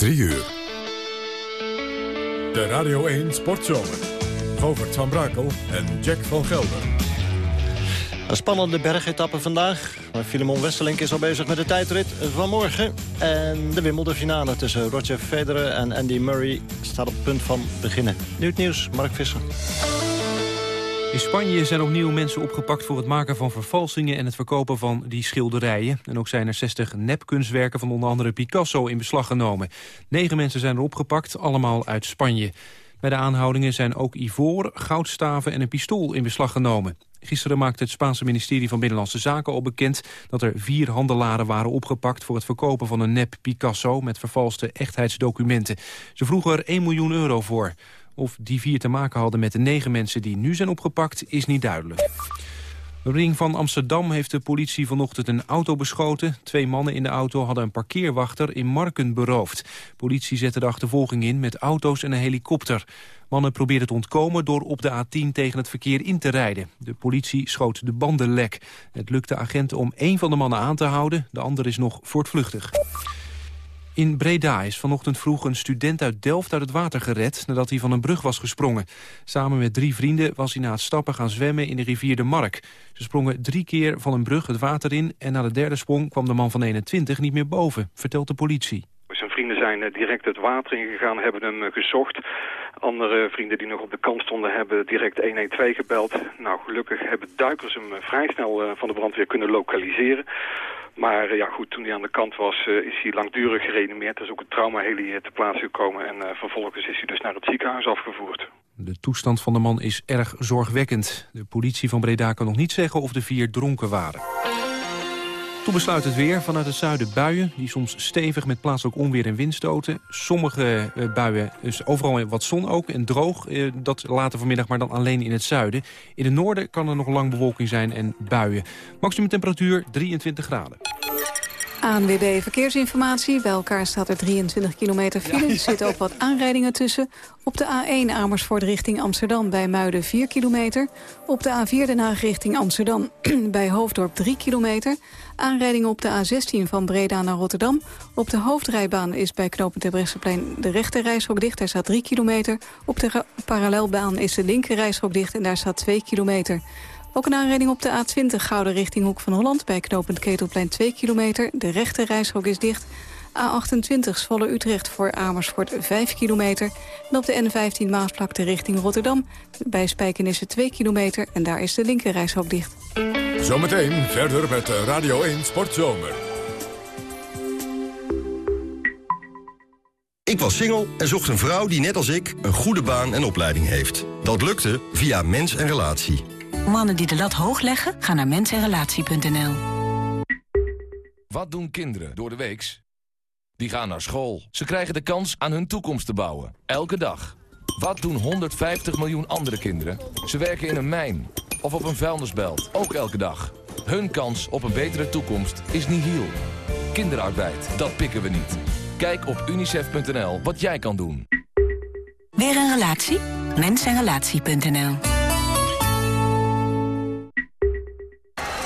3 uur. De Radio 1 Sportzomer. Govert van Brakel en Jack van Gelder. Een spannende bergetappe vandaag. Maar Filemon Westerlink is al bezig met de tijdrit van morgen. En de Wimbledon finale tussen Roger Federer en Andy Murray staat op het punt van beginnen. Nu het nieuws, Mark Visser. In Spanje zijn opnieuw mensen opgepakt voor het maken van vervalsingen en het verkopen van die schilderijen. En ook zijn er 60 nepkunstwerken van onder andere Picasso in beslag genomen. Negen mensen zijn er opgepakt, allemaal uit Spanje. Bij de aanhoudingen zijn ook ivoor, goudstaven en een pistool in beslag genomen. Gisteren maakte het Spaanse ministerie van Binnenlandse Zaken al bekend... dat er vier handelaren waren opgepakt voor het verkopen van een nep Picasso... met vervalste echtheidsdocumenten. Ze vroegen er 1 miljoen euro voor. Of die vier te maken hadden met de negen mensen die nu zijn opgepakt, is niet duidelijk. De ring van Amsterdam heeft de politie vanochtend een auto beschoten. Twee mannen in de auto hadden een parkeerwachter in Marken beroofd. Politie zette de achtervolging in met auto's en een helikopter. Mannen probeerden te ontkomen door op de A10 tegen het verkeer in te rijden. De politie schoot de banden lek. Het lukte agenten om één van de mannen aan te houden. De ander is nog voortvluchtig. In Breda is vanochtend vroeg een student uit Delft uit het water gered... nadat hij van een brug was gesprongen. Samen met drie vrienden was hij na het stappen gaan zwemmen in de rivier de Mark. Ze sprongen drie keer van een brug het water in... en na de derde sprong kwam de man van 21 niet meer boven, vertelt de politie. Zijn vrienden zijn eh, direct het water ingegaan, hebben hem eh, gezocht. Andere vrienden die nog op de kant stonden hebben direct 112 gebeld. Nou, gelukkig hebben duikers hem eh, vrij snel van de brandweer kunnen lokaliseren. Maar ja, goed, toen hij aan de kant was, is hij langdurig gereanimeerd. Er is ook een traumaheli ter plaatse gekomen en vervolgens is hij dus naar het ziekenhuis afgevoerd. De toestand van de man is erg zorgwekkend. De politie van Breda kan nog niet zeggen of de vier dronken waren. Toen besluit het weer. Vanuit het zuiden buien, die soms stevig met plaatselijk onweer en windstoten. Sommige uh, buien, dus overal wat zon ook en droog. Uh, dat later vanmiddag, maar dan alleen in het zuiden. In het noorden kan er nog lang bewolking zijn en buien. Maximum temperatuur 23 graden. ANWB Verkeersinformatie. Bij elkaar staat er 23 kilometer file. Er zitten ook wat aanrijdingen tussen. Op de A1 Amersfoort richting Amsterdam bij Muiden 4 kilometer. Op de A4 Den Haag richting Amsterdam bij Hoofddorp 3 kilometer. Aanrijdingen op de A16 van Breda naar Rotterdam. Op de hoofdrijbaan is bij knooppunt de rechte reishok dicht. Daar staat 3 kilometer. Op de parallelbaan is de linker reishok dicht en daar staat 2 kilometer. Ook een aanrijding op de A20 Gouden richting Hoek van Holland... bij knooppunt Ketelplein 2 kilometer. De rechte reishok is dicht. A28 Zwolle Utrecht voor Amersfoort 5 kilometer. En op de N15 Maasvlakte richting Rotterdam. Bij Spijkenisse 2 kilometer en daar is de linker reishok dicht. Zometeen verder met Radio 1 Sportzomer. Ik was single en zocht een vrouw die net als ik een goede baan en opleiding heeft. Dat lukte via Mens en Relatie. Mannen die de lat hoog leggen, gaan naar mensenrelatie.nl. Wat doen kinderen door de weeks? Die gaan naar school. Ze krijgen de kans aan hun toekomst te bouwen. Elke dag. Wat doen 150 miljoen andere kinderen? Ze werken in een mijn of op een vuilnisbelt. Ook elke dag. Hun kans op een betere toekomst is nihil. Kinderarbeid, dat pikken we niet. Kijk op unicef.nl wat jij kan doen. Weer een relatie? Mensenrelatie.nl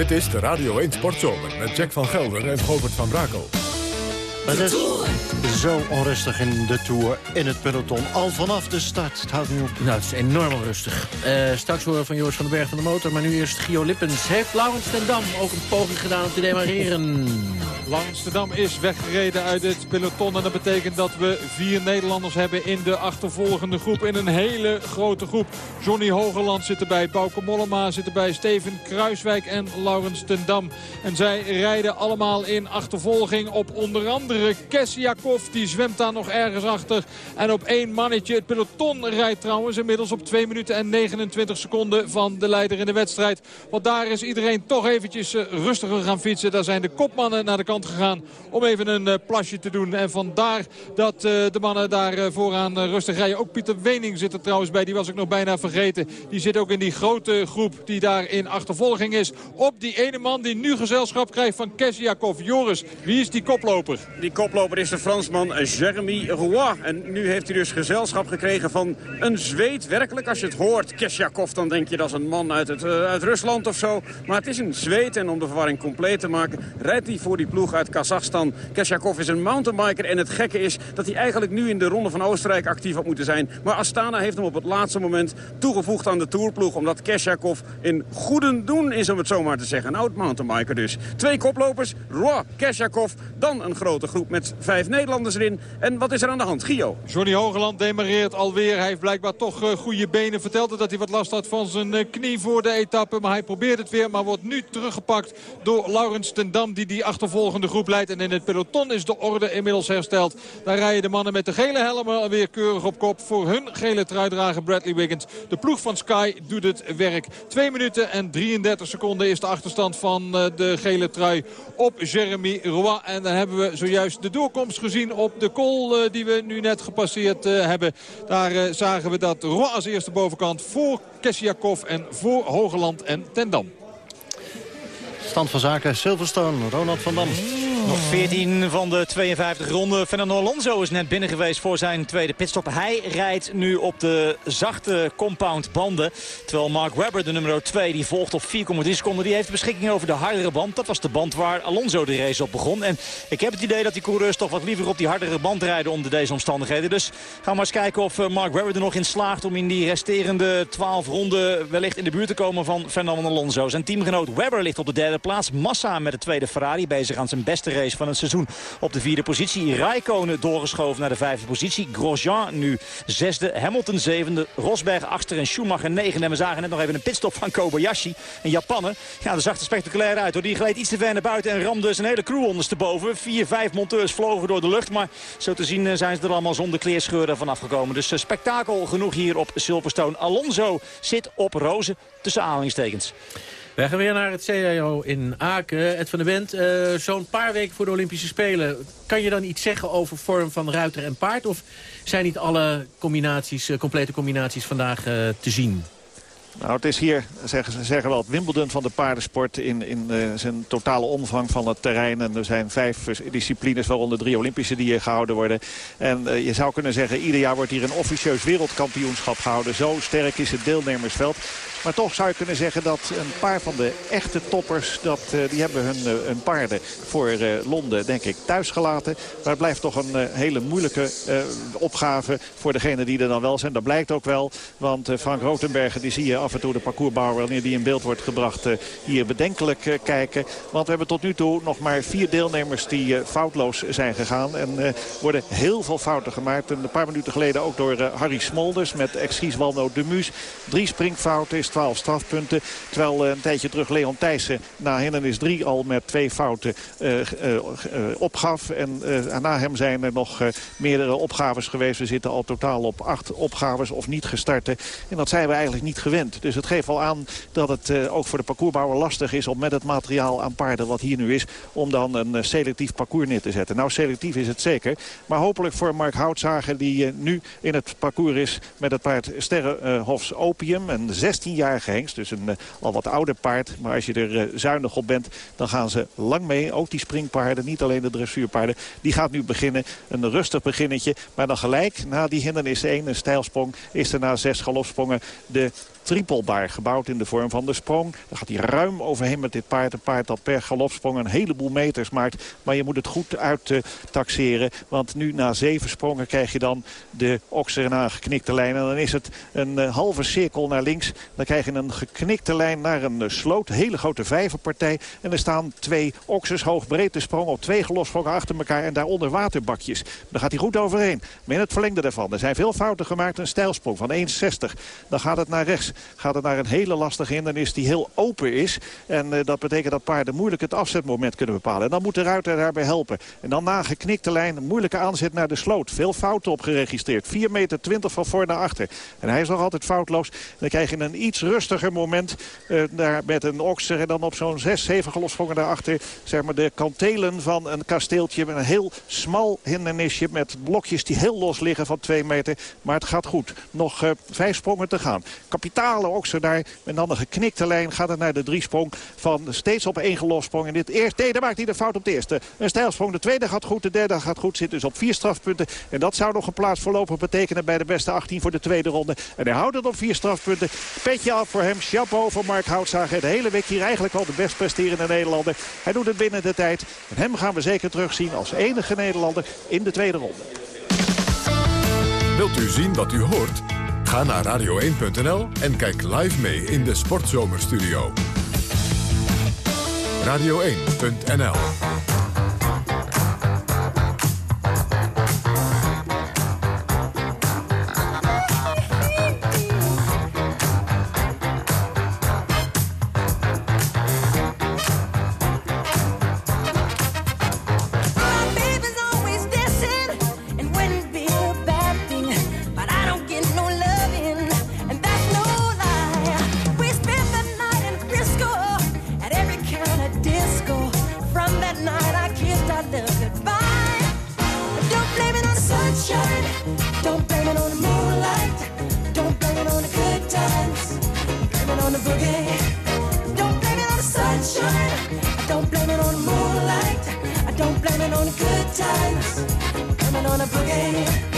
Dit is de Radio 1 Sportzomer met Jack van Gelder en Govert van Brakel. Het is zo onrustig in de Tour, in het peloton. Al vanaf de start. Het houdt niet op. Nou, het is enorm onrustig. Uh, straks horen van Joris van den Berg van de motor. Maar nu eerst Gio Lippens. Heeft Laurens ten Dam ook een poging gedaan om te demareren? Laurens ten Dam is weggereden uit het peloton. En dat betekent dat we vier Nederlanders hebben in de achtervolgende groep. In een hele grote groep. Johnny Hogeland zit erbij. Bauke Mollema zit erbij. Steven Kruiswijk en Laurens ten Dam. En zij rijden allemaal in achtervolging op onder andere Kessiakov. Die zwemt daar nog ergens achter. En op één mannetje. Het peloton rijdt trouwens inmiddels op 2 minuten en 29 seconden van de leider in de wedstrijd. Want daar is iedereen toch eventjes eh, rustiger gaan fietsen. Daar zijn de kopmannen naar de kant gegaan om even een plasje te doen. En vandaar dat de mannen daar vooraan rustig rijden. Ook Pieter Wening zit er trouwens bij. Die was ik nog bijna vergeten. Die zit ook in die grote groep die daar in achtervolging is. Op die ene man die nu gezelschap krijgt van Kesjakov. Joris, wie is die koploper? Die koploper is de Fransman Jeremy Roy. En nu heeft hij dus gezelschap gekregen van een Zweed. Werkelijk, als je het hoort, Kesjakov, dan denk je dat is een man uit, het, uit Rusland of zo. Maar het is een Zweed en om de verwarring compleet te maken... rijdt hij voor die ploeg uit Kazachstan. Kesjakov is een mountainbiker en het gekke is dat hij eigenlijk nu in de Ronde van Oostenrijk actief had moeten zijn. Maar Astana heeft hem op het laatste moment toegevoegd aan de Tourploeg... omdat Kesjakov in goeden doen is, om het zo maar te zeggen. Een oud mountainbiker dus. Twee koplopers, Roy, Kesjakov, dan een grote groep met vijf Nederlanders erin. En wat is er aan de hand, Gio? Johnny Hogeland demareert alweer. Hij heeft blijkbaar toch uh, goede benen. Vertelde dat hij wat last had van zijn uh, knie voor de etappe. Maar hij probeert het weer, maar wordt nu teruggepakt door Laurens ten Dam... die die achtervolgende groep leidt. En in het peloton is de orde inmiddels hersteld. Daar rijden de mannen met de gele helmen weer keurig op kop. Voor hun gele truidrager Bradley Wiggins. De ploeg van Sky doet het werk. 2 minuten en 33 seconden is de achterstand van uh, de gele trui op Jeremy Roy. En dan hebben we zojuist de doorkomst gezien op de col uh, die we nu net gepasseerd uh, hebben. Daar zagen we dat Roy als eerste bovenkant voor Kessiakov en voor Hogeland en Tendam. Stand van zaken Silverstone, Ronald van Dam. Nog 14 van de 52 ronden. Fernando Alonso is net binnen geweest voor zijn tweede pitstop. Hij rijdt nu op de zachte compound banden. Terwijl Mark Webber, de nummer 2, die volgt op 4,3 seconden. Die heeft beschikking over de hardere band. Dat was de band waar Alonso de race op begon. En ik heb het idee dat die coureurs toch wat liever op die hardere band rijden onder deze omstandigheden. Dus gaan we maar eens kijken of Mark Webber er nog in slaagt om in die resterende 12 ronden wellicht in de buurt te komen van Fernando Alonso. Zijn teamgenoot Webber ligt op de derde plaats. Massa met de tweede Ferrari bezig aan zijn beste race van het seizoen op de vierde positie. Raikkonen doorgeschoven naar de vijfde positie. Grosjean nu zesde. Hamilton zevende. Rosberg achter en Schumacher negen. En we zagen net nog even een pitstop van Kobayashi. Een Japaner. Ja, dat zag er spectaculair uit. Hoor. Die gleed iets te ver naar buiten en ramde zijn hele crew ondersteboven. Vier, vijf monteurs vlogen door de lucht. Maar zo te zien zijn ze er allemaal zonder kleerscheuren van afgekomen. Dus spektakel genoeg hier op Silverstone. Alonso zit op rozen tussen aanhalingstekens. Wij gaan weer naar het CAO in Aken. Ed van de Bent, uh, zo'n paar weken voor de Olympische Spelen. Kan je dan iets zeggen over vorm van ruiter en paard? Of zijn niet alle combinaties, uh, complete combinaties vandaag uh, te zien? Nou, het is hier, zeggen ze zeggen wel, het Wimbledon van de paardensport in, in zijn totale omvang van het terrein. En er zijn vijf disciplines, waaronder drie Olympische, die hier gehouden worden. En je zou kunnen zeggen, ieder jaar wordt hier een officieus wereldkampioenschap gehouden. Zo sterk is het deelnemersveld. Maar toch zou je kunnen zeggen dat een paar van de echte toppers... Dat, uh, die hebben hun, hun paarden voor uh, Londen, denk ik, thuis gelaten. Maar het blijft toch een hele moeilijke opgave voor degenen die er dan wel zijn. Dat blijkt ook wel, want Frank Rotenberger... die zie je af en toe de parcoursbouwer, wanneer die in beeld wordt gebracht... hier bedenkelijk kijken. Want we hebben tot nu toe nog maar vier deelnemers die foutloos zijn gegaan. En worden heel veel fouten gemaakt. En een paar minuten geleden ook door Harry Smolders met excuus Walno de Muus. Drie springfouten is 12 strafpunten. Terwijl uh, een tijdje terug Leon Thijssen na hindernis 3 al met twee fouten uh, uh, opgaf. En na hem zijn er nog meerdere opgaves geweest. We zitten al totaal op acht opgaves of niet gestarte. En dat zijn we eigenlijk niet gewend. Dus het geeft wel aan dat het ook voor de parcoursbouwer lastig is... om met het materiaal aan paarden wat hier nu is... om dan een selectief parcours neer te zetten. Nou, selectief is het zeker. Maar hopelijk voor Mark Houtzager die nu in het parcours is... met het paard Sterrenhofs Opium. Een 16 Dus een uh, al wat ouder paard. Maar als je er uh, zuinig op bent, dan gaan ze lang mee. Ook die springpaarden, niet alleen de dressuurpaarden. Die gaat nu beginnen. Een rustig beginnetje. Maar dan gelijk na die hindernis 1, een stijlsprong, is er na zes galopsprongen de trippelbaar gebouwd in de vorm van de sprong. Daar gaat hij ruim overheen met dit paard. Een paard dat per galopsprong een heleboel meters maakt. Maar je moet het goed uit uh, taxeren. Want nu na zeven sprongen krijg je dan de okser na een geknikte lijn. En dan is het een uh, halve cirkel naar links. Dan krijg je een geknikte lijn naar een uh, sloot. Hele grote vijverpartij. En er staan twee oksers hoog breed sprong op twee galopsprongen achter elkaar. En daaronder waterbakjes. Daar gaat hij goed overheen. Maar in het verlengde daarvan. Er zijn veel fouten gemaakt. Een stijlsprong van 1,60. Dan gaat het naar rechts. Gaat het naar een hele lastige hindernis die heel open is. En dat betekent dat paarden moeilijk het afzetmoment kunnen bepalen. En dan moet de ruiter daarbij helpen. En dan na geknikte lijn, moeilijke aanzet naar de sloot. Veel fouten op geregistreerd. 4 meter 20 van voor naar achter. En hij is nog altijd foutloos. Dan krijg je een iets rustiger moment daar met een okser. En dan op zo'n 6, 7 gelossprongen daarachter. Zeg maar de kantelen van een kasteeltje met een heel smal hindernisje. Met blokjes die heel los liggen van 2 meter. Maar het gaat goed. Nog uh, vijf sprongen te gaan. Okser daar. En dan een geknikte lijn gaat het naar de driesprong. Van steeds op één gelossprong. En dit eerste, nee, daar maakt hij de fout op de eerste. Een stijlsprong. De tweede gaat goed. De derde gaat goed. Zit dus op vier strafpunten. En dat zou nog een plaats voorlopig betekenen bij de beste 18 voor de tweede ronde. En hij houdt het op vier strafpunten. Petje af voor hem. Chapeau voor Mark Houtzager. De hele week hier eigenlijk al de best presterende Nederlander. Hij doet het binnen de tijd. En hem gaan we zeker terugzien als enige Nederlander in de tweede ronde. Wilt u zien wat u hoort? Ga naar radio1.nl en kijk live mee in de Sportzomerstudio. Radio1.nl Don't blame it on the moonlight. Don't blame it on the good times. Blame it on the boogie. Don't blame it on the sunshine. Don't blame it on the moonlight. I don't blame it on the good times. Blame it on the boogie.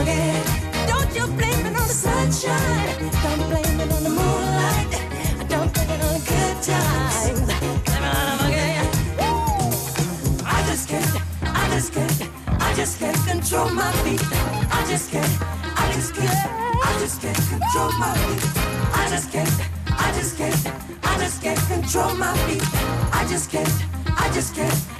forget. Don't you blame it on the sunshine. Don't blame it on the moonlight. Don't blame it on the good times. Blame it on I just can't. I just can't. I just can't control my feet. I just can't. I just can't. I just can't control my feet. I just can't. I just can't. I just can't control my feet. I just can't. I just can't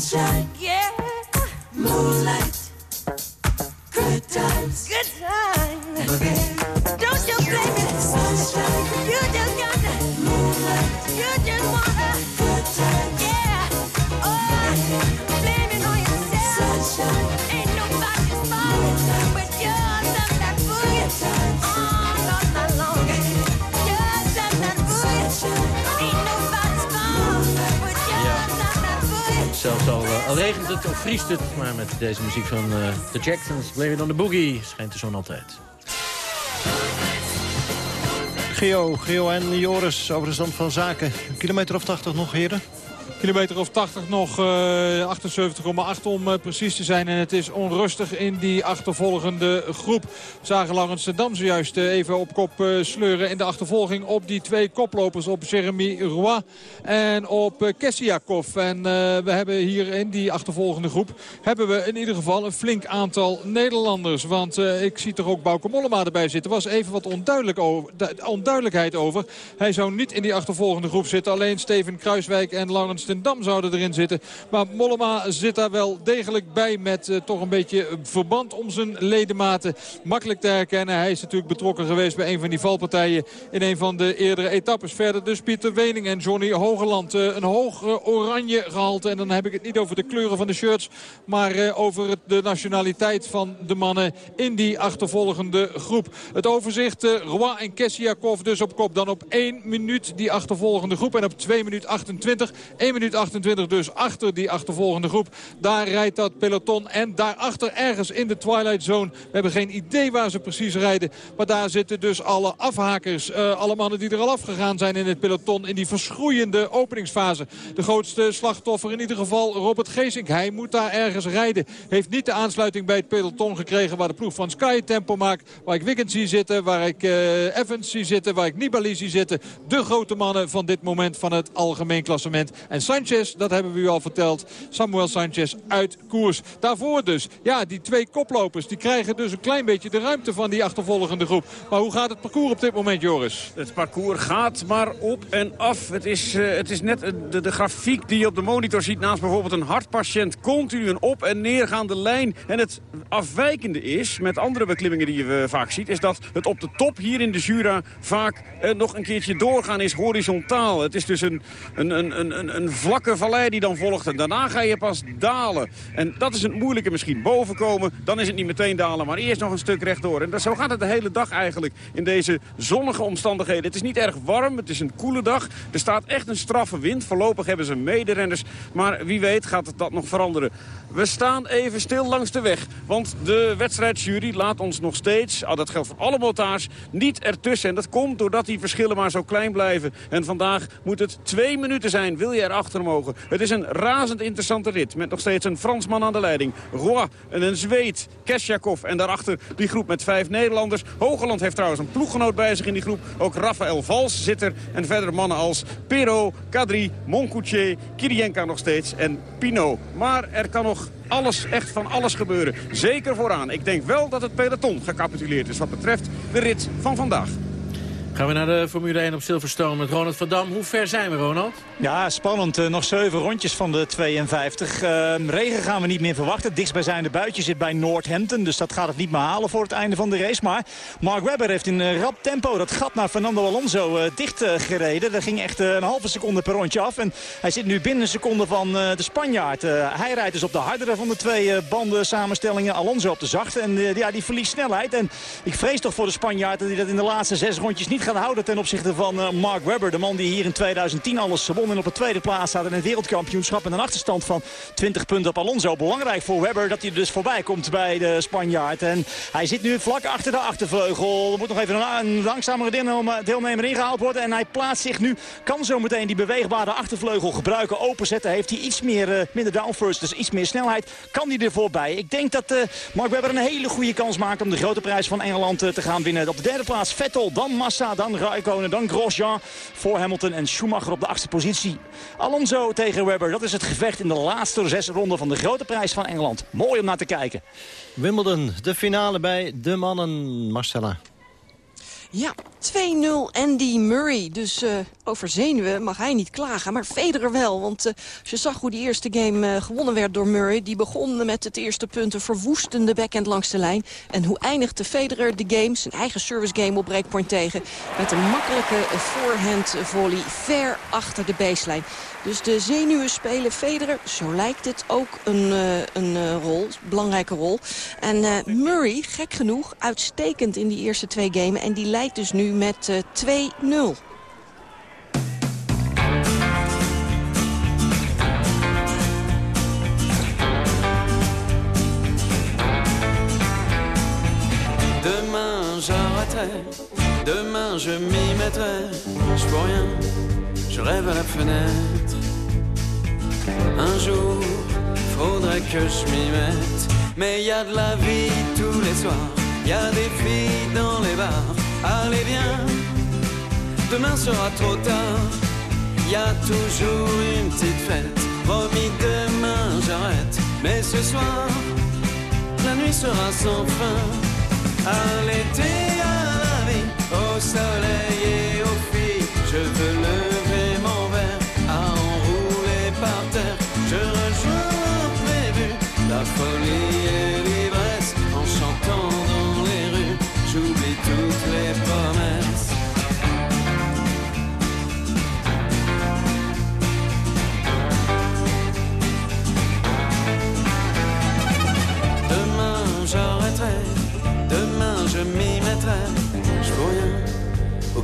sunshine. Maar met deze muziek van uh, The Jacksons, Blame It on the Boogie, schijnt de zon altijd. Geo, Geo en Joris over de stand van zaken. Een kilometer of 80 nog, heren? Kilometer of 80 nog. Uh, 78,8 om uh, precies te zijn. En het is onrustig in die achtervolgende groep. We zagen Dam zojuist uh, even op kop sleuren in de achtervolging op die twee koplopers. Op Jeremy Roy en op Kessiakov. En we hebben hier in die achtervolgende groep hebben we in ieder geval een flink aantal Nederlanders. Want ik zie toch ook Bauke Mollema erbij zitten. Er was even wat onduidelijk over, onduidelijkheid over. Hij zou niet in die achtervolgende groep zitten. Alleen Steven Kruiswijk en Laurens ten Dam zouden erin zitten. Maar Mollema zit daar wel degelijk bij met uh, toch een beetje verband om zijn ledematen. Makkelijk te herkennen. Hij is natuurlijk betrokken geweest bij een van die valpartijen in een van de eerdere etappes. Verder dus Pieter Wening en Johnny Hogeland. Uh, een hoog uh, oranje gehalte. En dan heb ik het niet over de kleuren van de shirts. Maar over de nationaliteit van de mannen in die achtervolgende groep. Het overzicht. Roy en Kessiakov dus op kop. Dan op 1 minuut die achtervolgende groep. En op 2 minuut 28. 1 minuut 28 dus achter die achtervolgende groep. Daar rijdt dat peloton. En daarachter ergens in de Twilight Zone. We hebben geen idee waar ze precies rijden. Maar daar zitten dus alle afhakers. Uh, alle mannen die er al afgegaan zijn in het peloton. In die verschroeiende openingsfase. De grootste slachtoffer in ieder geval Robert Geesink. Hij moet daar ergens rijden. Heeft niet de aansluiting bij het peloton gekregen. Waar de ploeg van Sky tempo maakt. Waar ik Wiggins zie zitten. Waar ik uh, Evans zie zitten. Waar ik Nibali zie zitten. De grote mannen van dit moment van het algemeen klassement. En Sanchez, dat hebben we u al verteld. Samuel Sanchez uit koers. Daarvoor dus, ja, die twee koplopers. Die krijgen dus een klein beetje de ruimte van die achtervolgende groep. Maar hoe gaat het parcours op dit moment, Joris? Het parcours gaat maar op en af. Het is, uh, het is net de, de, grafiek die je op de monitor ziet naast bijvoorbeeld een hartpatiënt. Continu een op- en neergaande lijn. En het afwijkende is, met andere beklimmingen die je uh, vaak ziet... is dat het op de top hier in de Jura vaak nog een keertje doorgaan is horizontaal. Het is dus een, een, een, een, een vlakke vallei die dan volgt. En daarna ga je pas dalen. En dat is het moeilijke misschien. Boven komen, dan is het niet meteen dalen. Maar eerst nog een stuk rechtdoor. En dat, zo gaat het de hele dag eigenlijk in deze zonnige omstandigheden. Het is niet erg warm, het is een koele dag. Er staat echt een straffe wind. Voorlopig hebben ze mederenners. Maar wie weet gaat het dat nog veranderen. We staan even stil langs de weg. Want de wedstrijdjury laat ons nog steeds, oh, dat geldt voor alle motards, niet ertussen. En dat komt doordat die verschillen maar zo klein blijven. En vandaag moet het twee minuten zijn, wil je erachter mogen. Het is een razend interessante rit. Met nog steeds een Fransman aan de leiding. Roy en een Zweed, Kesjakov. En daarachter die groep met vijf Nederlanders. Hogeland heeft trouwens een ploeggenoot bij zich in die groep. Ook Rafael Vals zit er. En verder mannen als Pero, Kadri, Moncoutier, Kirienka nog steeds en Pino. Maar er kan nog alles, echt van alles gebeuren. Zeker vooraan. Ik denk wel dat het peloton gecapituleerd is wat betreft de rit van vandaag. Gaan we naar de Formule 1 op Silverstone met Ronald van Dam. Hoe ver zijn we, Ronald? Ja, spannend. Uh, nog zeven rondjes van de 52. Uh, regen gaan we niet meer verwachten. Dichtstbijzijnde buitje zit bij Northampton. Dus dat gaat het niet meer halen voor het einde van de race. Maar Mark Webber heeft in uh, rap tempo dat gat naar Fernando Alonso dicht gereden. Dat ging echt een halve seconde per rondje af. En hij zit nu binnen een seconde van de Spanjaard. hij rijdt dus op de hardere van de twee banden samenstellingen. Alonso op de zachte. En ja, die verliest snelheid. En ik vrees toch voor de Spanjaard dat hij dat in de laatste zes rondjes niet gaat houden ten opzichte van uh, Mark Webber. De man die hier in 2010 alles won en op de tweede plaats staat in het wereldkampioenschap. Met een achterstand van 20 punten op Alonso. Belangrijk voor Webber dat hij dus voorbij komt bij de Spanjaard. En hij zit nu vlak achter de achtervleugel. Er moet nog even een, een langzamere deelnemer ingehaald worden. En hij plaatst zich nu. Kan zo meteen die beweegbare achtervleugel gebruiken. Openzetten. Heeft hij iets meer, uh, minder downforce, dus iets meer snelheid. Kan hij er voorbij. Ik denk dat uh, Mark Webber een hele goede kans maakt om de grote prijs van Engeland te gaan winnen. Op de derde plaats Vettel, dan Massa, dan Raikkonen, dan Grosjean. Voor Hamilton en Schumacher op de achtste positie. Alonso tegen Webber, dat is het gevecht in de laatste zes ronden van de grote prijs van Engeland. Mooi om naar te kijken. Wimbledon, de finale bij de mannen. Marcella. Ja, 2-0 Andy Murray. Dus uh, over zenuwen mag hij niet klagen. Maar Federer wel. Want uh, als je zag hoe die eerste game uh, gewonnen werd door Murray... die begon met het eerste punt een verwoestende backhand langs de lijn. En hoe eindigde Federer de game, zijn eigen service game op breakpoint tegen... met een makkelijke forehand volley ver achter de baseline. Dus de zenuwen spelen Federer, zo lijkt het, ook een, uh, een rol, belangrijke rol. En Murray, gek genoeg, uitstekend in die eerste twee gamen. En die leidt dus nu met 2-0. J'arrêterai, demain je m'y mettrai, je vois rien, je rêve à la fenêtre. faudrait que je m'y mette. Mais y a de la vie tous les soirs, y a des filles dans les bars. Allez bien, demain sera trop tard. Y a toujours une petite fête, promis demain j'arrête. Mais ce soir, la nuit sera sans fin. À l'été, à la vie, au soleil et aux filles, je veux lever mon verre à enrouler par terre. Je rejoins prévu la folie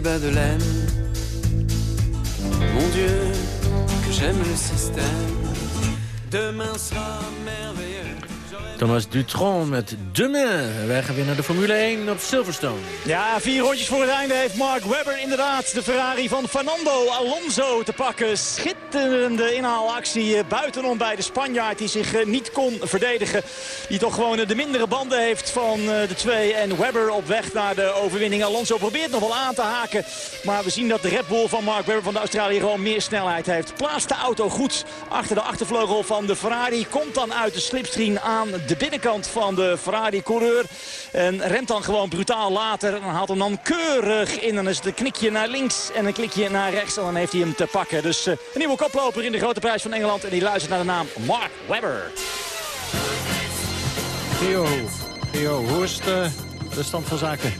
bas de laine. Mon Dieu, que j'aime le système. Thomas Dutron met Demain. Wij gaan weer naar de Formule 1 op Silverstone. Ja, vier rondjes voor het einde heeft Mark Webber inderdaad de Ferrari van Fernando Alonso te pakken. Schitterende inhaalactie eh, buitenom bij de Spanjaard die zich eh, niet kon verdedigen. Die toch gewoon eh, de mindere banden heeft van de twee. En Webber op weg naar de overwinning. Alonso probeert nog wel aan te haken. Maar we zien dat de Red Bull van Mark Webber van de Australië gewoon meer snelheid heeft. Plaatst de auto goed achter de achtervleugel van de Ferrari. Komt dan uit de slipstream aan de binnenkant van de Ferrari-coureur. En rent dan gewoon brutaal later. En haalt hem dan keurig in. Dan is het een knikje naar links en een klikje naar rechts. En dan heeft hij hem te pakken. Dus eh, een nieuwe koploper in de grote prijs van Engeland. En die luistert naar de naam Mark Webber. Gio, Gio hoe is de, de stand van zaken?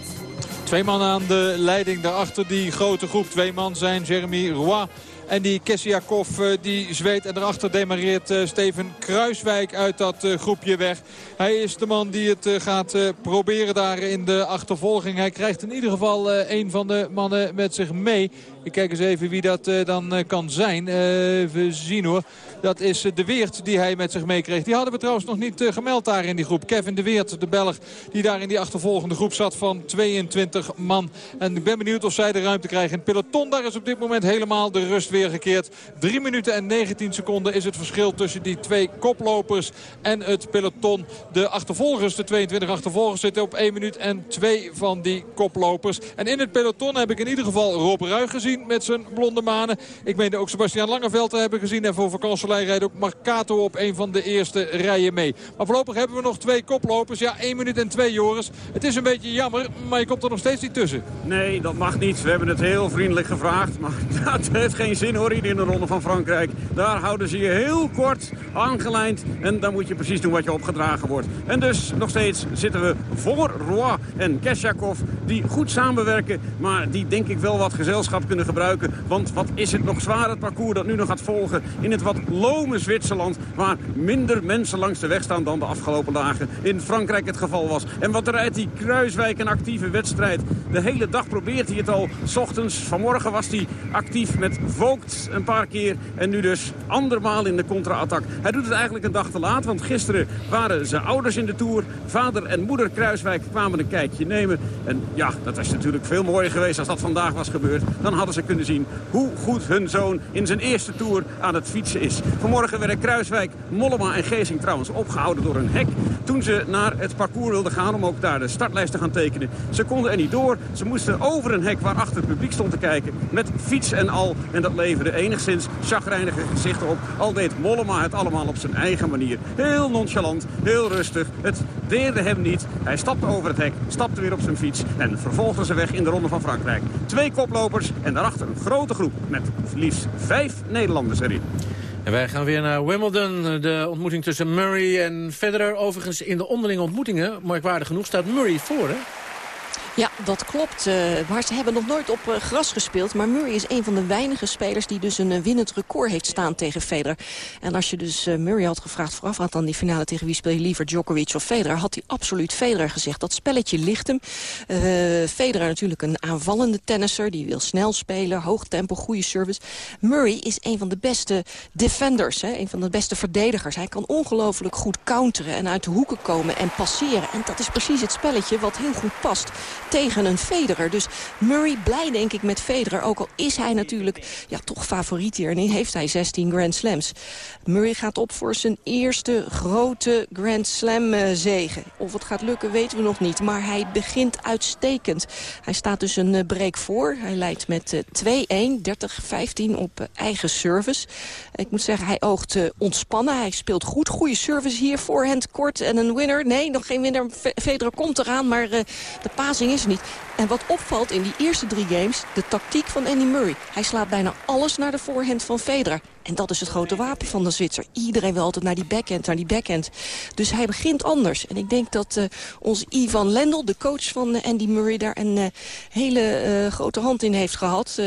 Twee man aan de leiding daarachter die grote groep. Twee man zijn Jeremy Roy en die Kessiakov, eh, die zweet. En daarachter demareert eh, Steven Kruiswijk uit dat eh, groepje weg. Hij is de man die het gaat proberen daar in de achtervolging. Hij krijgt in ieder geval een van de mannen met zich mee. Ik kijk eens even wie dat dan kan zijn. Even zien hoor. Dat is de Weert die hij met zich meekreeg. Die hadden we trouwens nog niet gemeld daar in die groep. Kevin de Weert, de Belg, die daar in die achtervolgende groep zat van 22 man. En ik ben benieuwd of zij de ruimte krijgen. In het peloton daar is op dit moment helemaal de rust weer gekeerd. 3 minuten en 19 seconden is het verschil tussen die twee koplopers en het peloton. De achtervolgers, de 22 achtervolgers, zitten op 1 minuut en 2 van die koplopers. En in het peloton heb ik in ieder geval Rob Ruig gezien met zijn blonde manen. Ik meende ook Sebastian Langeveld te hebben gezien. En voor vakantielei rijdt ook Marcato op een van de eerste rijen mee. Maar voorlopig hebben we nog twee koplopers. Ja, 1 minuut en 2 Joris. Het is een beetje jammer, maar je komt er nog steeds niet tussen. Nee, dat mag niet. We hebben het heel vriendelijk gevraagd. Maar dat heeft geen zin in de Ronde van Frankrijk. Daar houden ze je heel kort aangelijnd. En dan moet je precies doen wat je opgedragen wordt. En dus nog steeds zitten we voor Roy en Keshakov. Die goed samenwerken, maar die denk ik wel wat gezelschap kunnen gebruiken. Want wat is het nog zwaar het parcours dat nu nog gaat volgen in het wat lome Zwitserland. Waar minder mensen langs de weg staan dan de afgelopen dagen in Frankrijk het geval was. En wat rijdt die Kruiswijk een actieve wedstrijd. De hele dag probeert hij het al. S ochtends, vanmorgen was hij actief met een paar keer. En nu dus andermaal in de contra-attack. Hij doet het eigenlijk een dag te laat, want gisteren waren zijn ouders in de Tour. Vader en moeder Kruiswijk kwamen een kijkje nemen. En ja, dat is natuurlijk veel mooier geweest als dat vandaag was gebeurd. Dan hadden ze kunnen zien hoe goed hun zoon in zijn eerste Tour aan het fietsen is. Vanmorgen werden Kruiswijk, Mollema en Geesing trouwens opgehouden door een hek. Toen ze naar het parcours wilden gaan om ook daar de startlijst te gaan tekenen. Ze konden er niet door. Ze moesten over een hek waar achter het publiek stond te kijken. Met fiets en al. En dat leverde enigszins chagrijnige gezichten op. Al deed Mollema het allemaal op zijn eigen manier. Heel nonchalant, heel rustig. Het deerde hem niet. Hij stapte over het hek, stapte weer op zijn fiets en vervolgde zijn weg in de Ronde van Frankrijk. Twee koplopers en daarachter een grote groep met liefst vijf Nederlanders erin. En wij gaan weer naar Wimbledon. De ontmoeting tussen Murray en Federer. Overigens in de onderlinge ontmoetingen, merkwaardig genoeg, staat Murray voor, hè? Ja, dat klopt. Uh, maar ze hebben nog nooit op uh, gras gespeeld. Maar Murray is een van de weinige spelers die dus een uh, winnend record heeft staan tegen Federer. En als je dus Murray had gevraagd voorafgaand aan die finale tegen wie speel je liever, Djokovic of Federer, had hij absoluut Federer gezegd. Dat spelletje ligt hem. Federer natuurlijk een aanvallende tennisser, die wil snel spelen, hoog tempo, goede service. Murray is een van de beste defenders, hè, een van de beste verdedigers. Hij kan ongelooflijk goed counteren en uit de hoeken komen en passeren. En dat is precies het spelletje wat heel goed past tegen een Federer. Dus Murray blij denk ik met Federer. Ook al is hij natuurlijk ja, toch favoriet hier. En heeft hij 16 Grand Slams. Murray gaat op voor zijn eerste grote Grand Slam uh, zegen. Of het gaat lukken weten we nog niet. Maar hij begint uitstekend. Hij staat dus een uh, break voor. Hij leidt met uh, 2-1, 30-15 op eigen service. Ik moet zeggen, hij oogt ontspannen. Hij speelt goed. Goede service hier. Voorhand kort en een winner. Nee, nog geen winner. Federer komt eraan, maar de pasing is niet. En wat opvalt in die eerste drie games, de tactiek van Andy Murray. Hij slaat bijna alles naar de voorhand van Federer. En dat is het grote wapen van de Zwitser. Iedereen wil altijd naar die backhand, naar die backhand. Dus hij begint anders. En ik denk dat uh, onze Ivan Lendl, de coach van uh, Andy Murray... daar een uh, hele grote hand in heeft gehad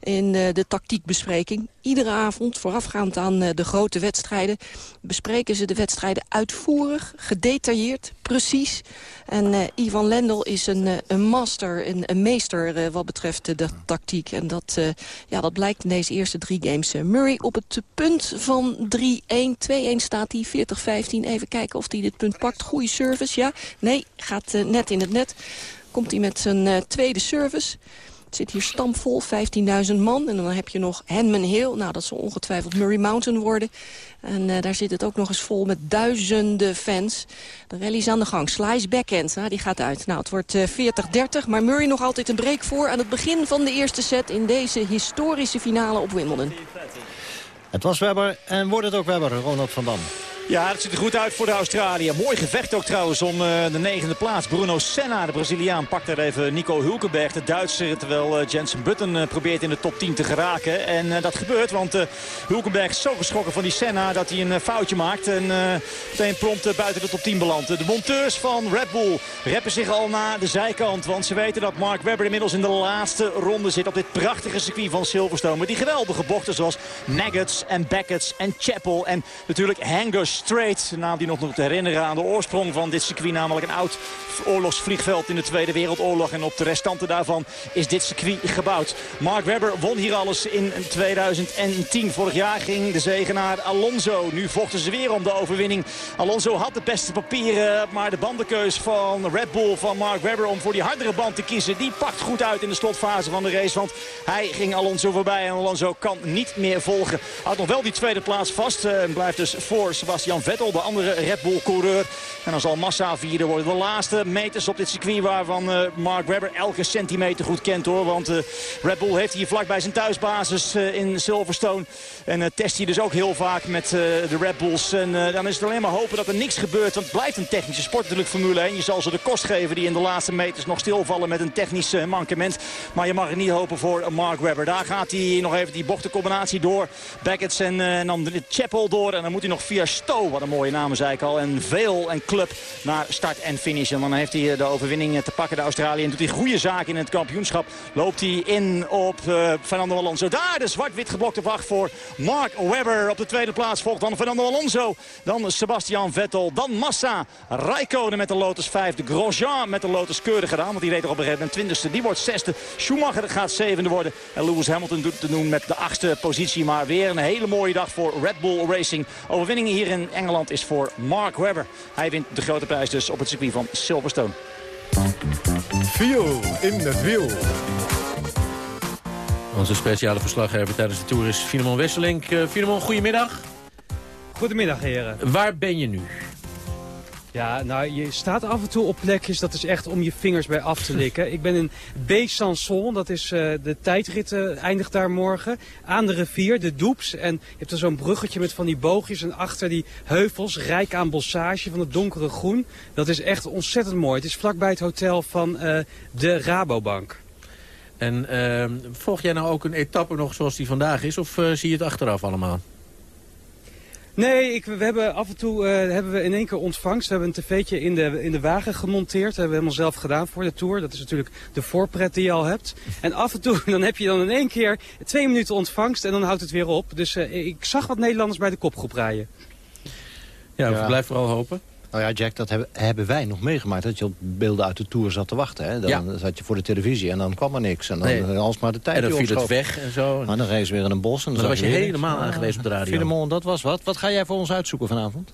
in de tactiekbespreking. Iedere avond, voorafgaand aan de grote wedstrijden... bespreken ze de wedstrijden uitvoerig, gedetailleerd, precies. En Ivan Lendl is een, een master, een, een meester wat betreft de tactiek. En dat, ja, dat blijkt in deze eerste drie games. Murray op het punt van 3-1. 2-1 staat hij, 40-15. Even kijken of hij dit punt pakt. Goede service, ja. Nee, gaat net in het net. Komt hij met zijn tweede service. Het zit hier stampvol, 15.000 man. En dan heb je nog Henman Hill. Nou, dat zal ongetwijfeld Murray Mountain worden. En uh, daar zit het ook nog eens vol met duizenden fans. De rally is aan de gang. Slice backhand, nou, die gaat uit. Nou, het wordt uh, 40-30, maar Murray nog altijd een break voor... aan het begin van de eerste set in deze historische finale op Wimbledon. Het was Webber en wordt het ook Webber, Ronald van Dam. Ja, het ziet er goed uit voor de Australië. Mooi gevecht ook trouwens om uh, de negende plaats. Bruno Senna, de Braziliaan, pakt er even Nico Hulkenberg, de Duitser. Terwijl uh, Jensen Button uh, probeert in de top 10 te geraken. En dat gebeurt, want Hulkenberg is zo geschrokken van die Senna dat hij een foutje maakt. En meteen prompt buiten de top 10 belandt. De monteurs van Red Bull reppen zich al naar de zijkant. Want ze weten dat Mark Webber inmiddels in de laatste ronde zit op dit prachtige circuit van Silverstone. Met die geweldige bochten zoals Nuggets en Beckett's en Chapel. En natuurlijk Hangers Strait. Een naam die nog te herinneren aan de oorsprong van dit circuit. Namelijk een oud oorlogsvliegveld in de Tweede Wereldoorlog. En op de restanten daarvan is dit circuit gebouwd. Mark Webber won hier alles in 2010. Vorig jaar ging de zegen naar Alonso. Nu vochten ze weer om de overwinning. Alonso had de beste papieren. Maar de bandenkeus van Red Bull van Mark Webber om voor die hardere band te kiezen. Die pakt goed uit in de slotfase van de race. Want hij ging Alonso voorbij. En Alonso kan niet meer volgen. Houdt nog wel die tweede plaats vast. En blijft dus voor Sebastian Sebastian Vettel, de andere Red Bull-coureur. En dan zal Massa vierde worden. De laatste meters op dit circuit waarvan uh, Mark Webber elke centimeter goed kent hoor. Want uh, Red Bull heeft hier vlakbij zijn thuisbasis uh, in Silverstone. En test hij dus ook heel vaak met de Red Bulls. En dan is het alleen maar hopen dat er niks gebeurt. Want het blijft een technische sport natuurlijk Formule 1. Je zal ze de kost geven die in de laatste meters nog stilvallen met een technisch mankement. Maar je mag er niet hopen voor Mark Webber. Daar gaat hij nog even die bochtencombinatie door. Beckett en, dan Chapel door. En dan moet hij nog via Wat een mooie naam zei ik al. En Veel en Club naar start en finish. En dan heeft hij de overwinning te pakken, de Australië. En doet hij goede zaken in het kampioenschap. Loopt hij in op uh, Fernando Alonso. Daar de zwart-wit geblokte wacht voor Mark Webber. Op de tweede plaats volgt dan Fernando Alonso. Dan Sebastian Vettel. Dan Massa. Raikkonen met de Lotus 5. De Grosjean met de Lotus keurig gedaan. Want die reed er op een gegeven moment twintigste. Die wordt zesde. Schumacher gaat zevende worden. En Lewis Hamilton doet te doen met de achtste positie. Maar weer een hele mooie dag voor Red Bull Racing. Overwinning hier in Engeland is voor Mark Webber. Hij wint de grote prijs dus op het circuit van Silverstone. Viel in het wiel. Onze speciale verslaggever tijdens de Tour is Filemon Wesselink. Uh, Filemon, goedemiddag. Goedemiddag, heren. Waar ben je nu? Ja, nou, je staat af en toe op plekjes, dat is echt om je vingers bij af te likken. Ik ben in Besançon, dat is uh, de tijdrit, uh, eindigt daar morgen. Aan de rivier, de Doeps. En je hebt er zo'n bruggetje met van die boogjes en achter die heuvels, rijk aan bossage van het donkere groen. Dat is echt ontzettend mooi. Het is vlakbij het hotel van uh, de Rabobank. En ehm, volg jij nou ook een etappe nog zoals die vandaag is, of zie je het achteraf allemaal? Nee, ik, we hebben af en toe uh, hebben we in één keer ontvangst. We hebben een tv'tje in de, in de wagen gemonteerd. Dat hebben we helemaal zelf gedaan voor de tour. Dat is natuurlijk de voorpret die je al hebt. En af en toe dan heb je dan in één keer twee minuten ontvangst en dan houdt het weer op. Dus uh, ik zag wat Nederlanders bij de kopgroep rijden. Ja, ja. blijf vooral hopen. Nou ja, Jack, dat hebben, hebben, wij nog meegemaakt. Dat je op beelden uit de Tour zat te wachten. Hè? Dan ja. zat je voor de televisie en dan kwam er niks. En dan nee. alsmaar de tijd En dan viel het weg en zo. Maar dan rees weer in een bos. En dan, dan was je helemaal niks. aangewezen op de radio. Filemon, dat was wat. Wat ga jij voor ons uitzoeken vanavond?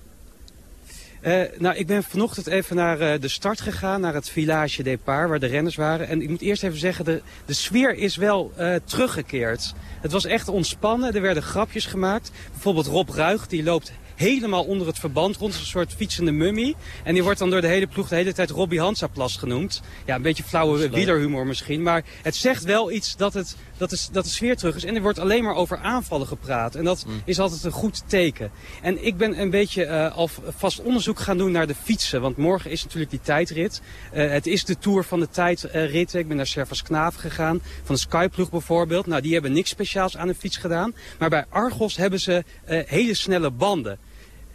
Uh, nou, ik ben vanochtend even naar uh, de start gegaan, naar het Village Depart, waar de renners waren. En ik moet eerst even zeggen, de, de sfeer is wel uh, teruggekeerd. Het was echt ontspannen, er werden grapjes gemaakt. Bijvoorbeeld Rob Ruig, die loopt helemaal onder het verband rond. Een soort fietsende mummie. En die wordt dan door de hele ploeg de hele tijd Robbie Hansaplas genoemd. Ja, een beetje flauwe wielerhumor misschien. Maar het zegt wel iets dat, het, dat, is, dat de sfeer terug is. En er wordt alleen maar over aanvallen gepraat. En dat mm. is altijd een goed teken. En ik ben een beetje uh, al vast onderzoek gaan doen naar de fietsen. Want morgen is natuurlijk die tijdrit. Uh, het is de tour van de tijdritten. ik ben naar Servas Knaaf gegaan. Van de Skyploeg bijvoorbeeld. Nou, die hebben niks speciaals aan de fiets gedaan. Maar bij Argos hebben ze uh, hele snelle banden.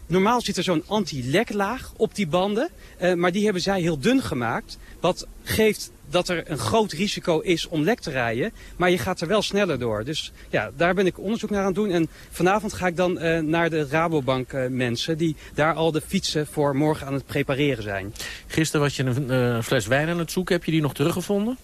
Normaal zit er zo'n anti-leklaag op die banden, uh, maar die hebben zij heel dun gemaakt. Wat geeft dat er een groot risico is om lek te rijden, maar je gaat er wel sneller door. Dus ja, daar ben ik onderzoek naar aan het doen. En vanavond ga ik dan uh, naar de Rabobank uh, mensen die daar al de fietsen voor morgen aan het prepareren zijn. Gisteren was je een fles wijn aan het zoeken. Heb je die nog teruggevonden?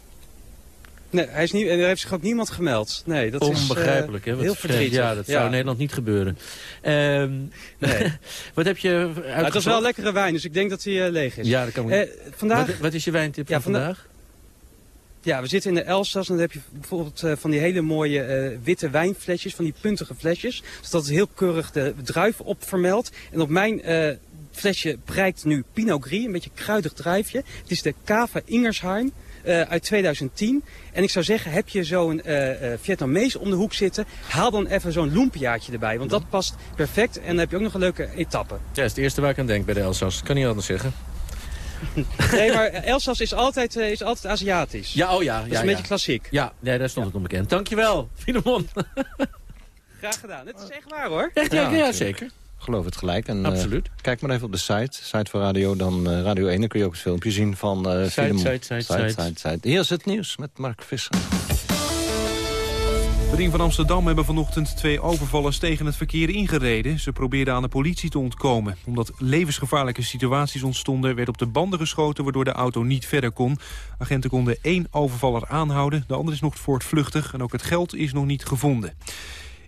Nee, hij is niet, en er heeft zich ook niemand gemeld. Nee, dat Onbegrijpelijk, is uh, hè? heel verdrietig. Ja, dat zou in Nederland niet gebeuren. Um, nee. wat heb je ja, Het was wel lekkere wijn, dus ik denk dat hij uh, leeg is. Ja, dat kan uh, vandaag... Wat, wat, is je wijntip ja, van vandaag? Ja, we zitten in de Elsass en dan heb je bijvoorbeeld uh, van die hele mooie uh, witte wijnflesjes, van die puntige flesjes. Dus dat is heel keurig de druif op vermeld. En op mijn uh, flesje prijkt nu Pinot Gris, een beetje kruidig druifje. Het is de Cava Ingersheim. Uh, uit 2010. En ik zou zeggen, heb je zo'n uh, uh, Vietnamees om de hoek zitten... haal dan even zo'n lumpiaatje erbij. Want dat past perfect. En dan heb je ook nog een leuke etappe. Ja, dat is het eerste waar ik aan denk bij de Elsass. Kan niet anders zeggen. nee, maar Elsass is altijd, is altijd Aziatisch. Ja, oh ja. Dat is ja, een ja. beetje klassiek. Ja, nee, daar stond het onbekend. Dankjewel, Filemon. Graag gedaan. Het is echt waar hoor. Echt, ja, ja, zeker geloof het gelijk. En, Absoluut. Uh, kijk maar even op de site, site van Radio, dan uh, Radio 1. Dan kun je ook het filmpje zien van uh, site, site, site, site, site, site. Hier is het nieuws met Mark Visser. De ring van Amsterdam hebben vanochtend twee overvallers tegen het verkeer ingereden. Ze probeerden aan de politie te ontkomen. Omdat levensgevaarlijke situaties ontstonden... werd op de banden geschoten waardoor de auto niet verder kon. Agenten konden één overvaller aanhouden. De andere is nog voortvluchtig en ook het geld is nog niet gevonden.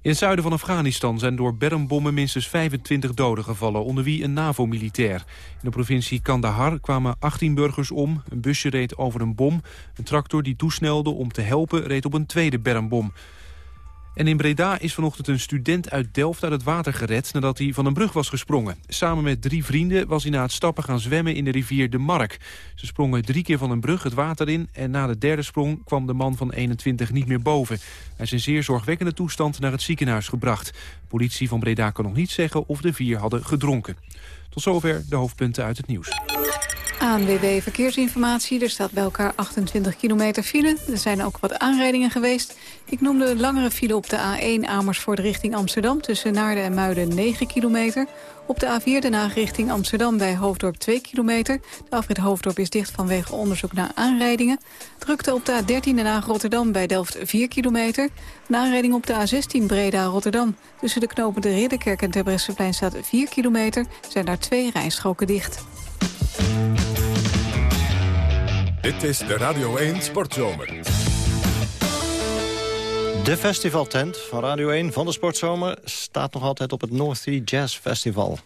In het zuiden van Afghanistan zijn door bermbommen minstens 25 doden gevallen, onder wie een NAVO-militair. In de provincie Kandahar kwamen 18 burgers om, een busje reed over een bom, een tractor die toesnelde om te helpen reed op een tweede bermbom. En in Breda is vanochtend een student uit Delft uit het water gered... nadat hij van een brug was gesprongen. Samen met drie vrienden was hij na het stappen gaan zwemmen in de rivier de Mark. Ze sprongen drie keer van een brug het water in... en na de derde sprong kwam de man van 21 niet meer boven. Hij is in zeer zorgwekkende toestand naar het ziekenhuis gebracht. Politie van Breda kan nog niet zeggen of de vier hadden gedronken. Tot zover de hoofdpunten uit het nieuws. ANWB Verkeersinformatie. Er staat bij elkaar 28 kilometer file. Er zijn ook wat aanrijdingen geweest. Ik noemde een langere file op de A1 Amersfoort richting Amsterdam... tussen Naarden en Muiden 9 kilometer. Op de A4 Den Haag richting Amsterdam bij Hoofddorp 2 kilometer. De afrit Hoofddorp is dicht vanwege onderzoek naar aanrijdingen. Drukte op de A13 Den Haag Rotterdam bij Delft 4 kilometer. Een aanrijding op de A16 Breda Rotterdam. Tussen de knopen de Ridderkerk en Terbrechtseplein staat 4 kilometer. Zijn daar twee rijstroken dicht. Dit is de Radio 1 Sportzomer. De festivaltent van Radio 1 van de Sportzomer... staat nog altijd op het North Sea Jazz Festival.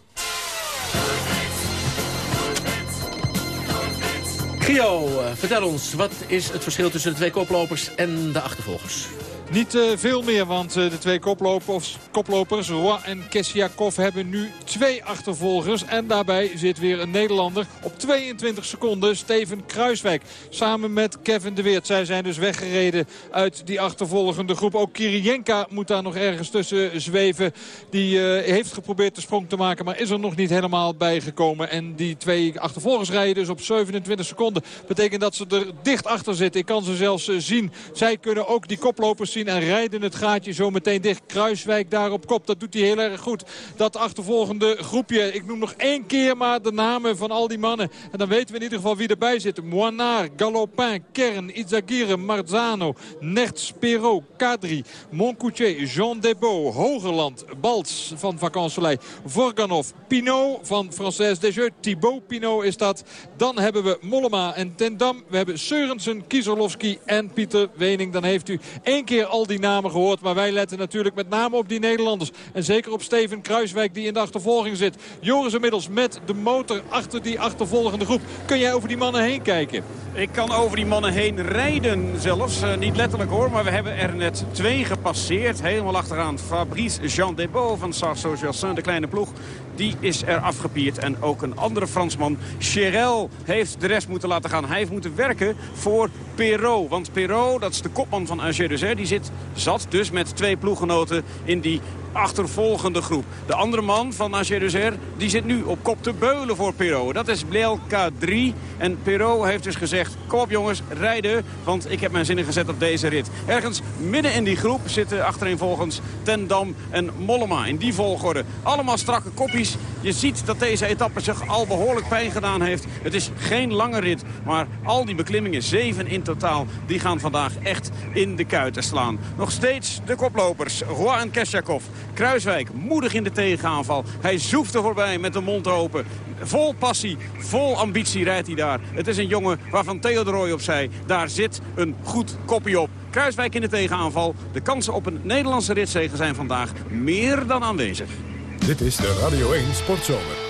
Gio, eh, vertel ons, wat is het verschil tussen de twee koplopers en de achtervolgers? Niet uh, veel meer, want uh, de twee koplopers, koplopers, Roy en Kessiakov, hebben nu twee achtervolgers. En daarbij zit weer een Nederlander op 22 seconden, Steven Kruiswijk. Samen met Kevin de Weert. Zij zijn dus weggereden uit die achtervolgende groep. Ook Kirienka moet daar nog ergens tussen zweven. Die uh, heeft geprobeerd de sprong te maken, maar is er nog niet helemaal bij gekomen. En die twee achtervolgers rijden dus op 27 seconden. Betekent dat ze er dicht achter zitten. Ik kan ze zelfs zien. Zij kunnen ook die koplopers en rijden het gaatje zo meteen dicht. Kruiswijk daar op kop. Dat doet hij heel erg goed. Dat achtervolgende groepje. Ik noem nog één keer maar de namen van al die mannen. En dan weten we in ieder geval wie erbij zit. Moinard, Galopin, Kern, Izagirre, Marzano, Nertz, Perrault, Kadri, Moncoutier, Jean Debo, Hogerland, Balts van Vacansoleil, Vorganov, Pinot van Française Desjeux, Thibaut Pinot is dat. Dan hebben we Mollema en Tendam. We hebben Seurensen, Kieserlowski en Pieter Wening. Dan heeft u één keer al die namen gehoord. Maar wij letten natuurlijk met name op die Nederlanders. En zeker op Steven Kruiswijk die in de achtervolging zit. Joris inmiddels met de motor achter die achtervolgende groep. Kun jij over die mannen heen kijken? Ik kan over die mannen heen rijden zelfs. Uh, niet letterlijk hoor, maar we hebben er net twee gepasseerd. Helemaal achteraan Fabrice Jean Debo van Sarso Jassin, de kleine ploeg. Die is er afgepierd. En ook een andere Fransman, Cherel, heeft de rest moeten laten gaan. Hij heeft moeten werken voor Perrault. Want Perrault, dat is de kopman van hè, die zit zat dus met twee ploeggenoten in die achtervolgende groep. De andere man van Ager die zit nu op kop te beulen voor Perrault. Dat is Blel K3. En Perrault heeft dus gezegd, kom op jongens, rijden. Want ik heb mijn zinnen gezet op deze rit. Ergens midden in die groep zitten achtereenvolgens Tendam en Mollema. In die volgorde. Allemaal strakke koppies. Je ziet dat deze etappe zich al behoorlijk pijn gedaan heeft. Het is geen lange rit. Maar al die beklimmingen, zeven in totaal, die gaan vandaag echt in de kuiten slaan. Nog steeds de koplopers, en Kesjakov. Kruiswijk moedig in de tegenaanval. Hij zoeft er voorbij met de mond open. Vol passie, vol ambitie rijdt hij daar. Het is een jongen waarvan Theodoroy op zei. Daar zit een goed kopje op. Kruiswijk in de tegenaanval. De kansen op een Nederlandse ritzegen zijn vandaag meer dan aanwezig. Dit is de Radio 1 Sportzomer.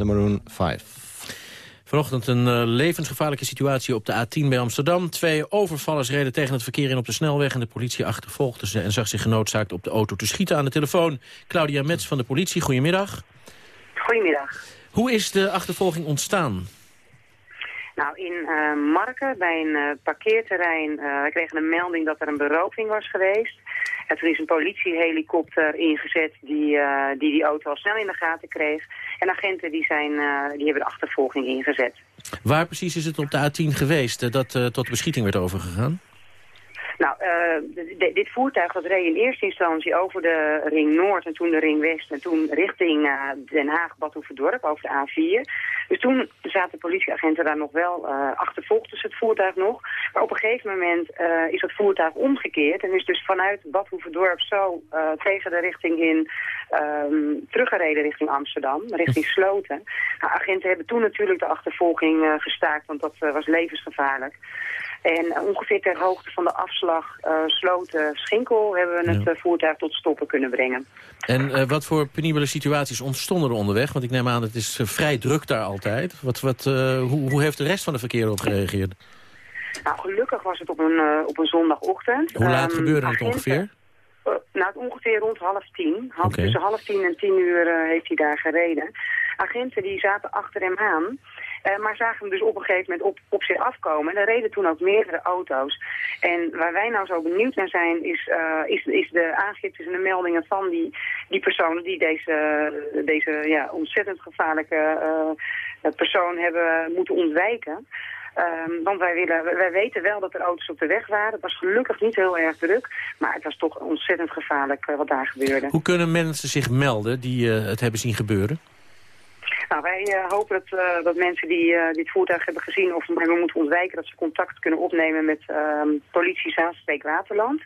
De Maroon 5. Vanochtend een eh, levensgevaarlijke situatie op de A10 bij Amsterdam. Twee overvallers reden tegen het verkeer in op de snelweg... en de politie achtervolgde ze en zag zich genoodzaakt op de auto te schieten. Aan de telefoon Claudia Metz van de politie. Goedemiddag. Goedemiddag. Hoe is de achtervolging ontstaan? Nou, in eh, Marken, bij een eh, parkeerterrein, eh we kregen een melding dat er een beroving was geweest. Toen is een politiehelikopter ingezet die, eh, die die auto al snel in de gaten kreeg. En agenten die, zijn, eh, die hebben de achtervolging ingezet. Waar precies is het op de A10 geweest eh, dat tot beschieting werd overgegaan? Nou, eh, dit voertuig dat reed in eerste instantie over de Ring Noord en toen de Ring West en toen richting eh, Den Haag, Bad Hoeverdorp over de A4. Dus toen zaten politieagenten daar nog wel uh, achtervolgden ze het voertuig nog. Maar op een gegeven moment eh, is dat voertuig omgekeerd en is dus vanuit Bad Hoeverdorp zo eh, tegen de richting in ehm, teruggereden richting Amsterdam, richting Sloten. Nou, agenten hebben toen natuurlijk de achtervolging eh, gestaakt, want dat eh, was levensgevaarlijk. En ongeveer ter hoogte van de afslag eh Sloten-Schinkel hebben we het eh, voertuig tot stoppen kunnen brengen. En eh, wat voor penibele situaties ontstonden er onderweg? Want ik neem aan, het is vrij druk daar altijd. Wat, wat, hoe, hoe heeft de rest van de verkeer erop gereageerd? Nou, gelukkig was het op een, op een zondagochtend. Hoe laat Ehm, gebeurde het ongeveer? Nou, het ongeveer rond half tien. Half, Oké. Tussen half tien en tien uur heeft hij daar gereden. Agenten die zaten achter hem aan. Eh, maar zagen hem dus op een gegeven moment op, op zich afkomen. En er reden toen ook meerdere auto's. En waar wij nou zo benieuwd naar zijn, is, eh, is, is de aangiftes en de meldingen van die, die personen die deze, deze ja, ontzettend gevaarlijke eh, persoon hebben moeten ontwijken. Ehm, want wij, willen, wij weten wel dat er auto's op de weg waren. Het was gelukkig niet heel erg druk. Maar het was toch ontzettend gevaarlijk wat daar gebeurde. Hoe kunnen mensen zich melden die het hebben zien gebeuren? Nou, wij eh, hopen dat, eh, dat mensen die eh, dit voertuig hebben gezien of hebben moeten ontwijken... dat ze contact kunnen opnemen met ehm, politie Zaanstreek Waterland.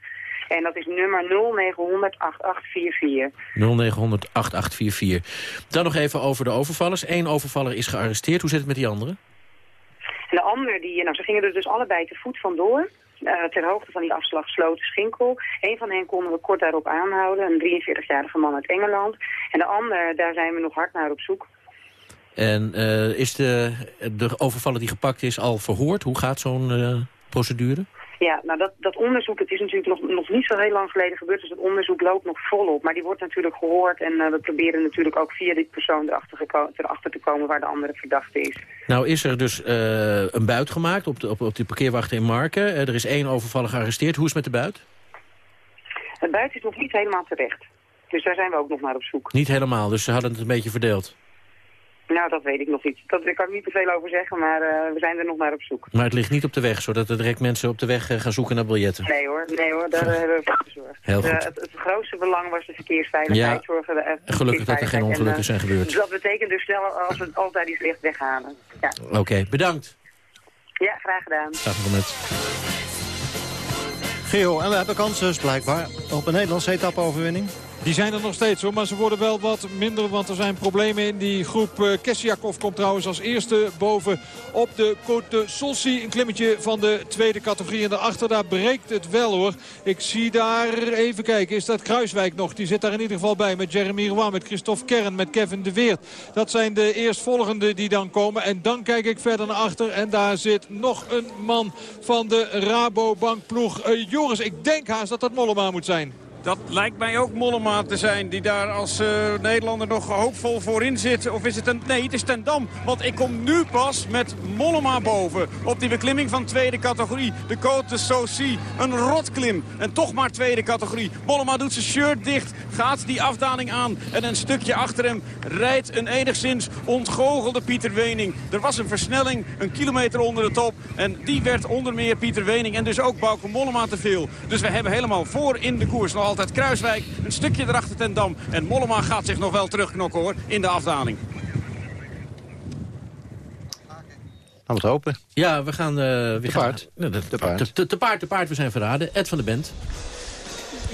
En dat is nummer 0900 8844. 0900 8844. Dan nog even over de overvallers. Eén overvaller is gearresteerd. Hoe zit het met die anderen? En de ander, die, nou, ze gingen er dus allebei te voet vandoor. ter hoogte van die afslag Sloten-Schinkel. Een van hen konden we kort daarop aanhouden. Een 43-jarige man uit Engeland. En de ander, daar zijn we nog hard naar op zoek. En eh, is de, de overvaller die gepakt is al verhoord? Hoe gaat zo'n eh, procedure? Ja, nou dat, dat onderzoek, het is natuurlijk nog, nog niet zo heel lang geleden gebeurd, dus het onderzoek loopt nog volop. Maar die wordt natuurlijk gehoord en eh, we proberen natuurlijk ook via die persoon erachter, erachter te komen waar de andere verdachte is. Nou is er dus een buit gemaakt op de, op, op de parkeerwachten in Marken. Er is één overvaller gearresteerd. Hoe is het met de buit? Het buiten is nog niet helemaal terecht. Dus daar zijn we ook nog naar op zoek. Niet helemaal, dus ze hadden het een beetje verdeeld. Nou, dat weet ik nog niet. Dat, daar kan ik niet te veel over zeggen, maar eh, we zijn er nog naar op zoek. Maar het ligt niet op de weg, zodat er direct mensen op de weg eh, gaan zoeken naar biljetten. Nee hoor, nee hoor, daar hebben we voor gezorgd. Heel Dus, eh, het, het grootste belang was de verkeersveiligheid. Ja, zorgen, de, eh, gelukkig dat er geen ongelukken En, zijn eh, gebeurd. Dat betekent dus sneller als we altijd iets licht weghalen. Ja, Oké, bedankt. ja graag gedaan. Dag met. Geo, en we hebben kansen dus blijkbaar op een Nederlandse etappe-overwinning. Die zijn er nog steeds hoor, maar ze worden wel wat minder, want er zijn problemen in die groep. Uh, Kessiakov komt trouwens als eerste boven op de Côte de Solsi. Een klimmetje van de tweede categorie. En daarachter, daar breekt het wel hoor. Ik zie daar, even kijken, is dat Kruiswijk nog? Die zit daar in ieder geval bij met Jeremy Roy, met Christophe Kern, met Kevin de Weert. Dat zijn de eerstvolgende die dan komen. En dan kijk ik verder naar achter en daar zit nog een man van de Rabobank ploeg. Uh, Joris, ik denk haast dat dat Mollema moet zijn. Dat lijkt mij ook Mollema te zijn die daar als uh, Nederlander nog hoopvol voorin zit. Of is het een... Nee, het is Ten Dam. Want ik kom nu pas met Mollema boven. Op die beklimming van tweede categorie. De Côte de Saucy. Een rotklim. En toch maar tweede categorie. Mollema doet zijn shirt dicht. Gaat die afdaling aan. En een stukje achter hem rijdt een enigszins ontgoochelde Pieter Wening. Er was een versnelling. Een kilometer onder de top. En die werd onder meer Pieter Wening. En dus ook Bauke Mollema te veel. Dus we hebben helemaal voor in de koers nog altijd Kruiswijk. Een stukje erachter ten Dam. En Mollema gaat zich nog wel terugknokken hoor. In de afdaling. Laten we het hopen. Ja, we gaan... Uh, we te gaan, paard. Nee, de, Te paard. Te, te paard, te paard, we zijn verraden. Ed van de Bent.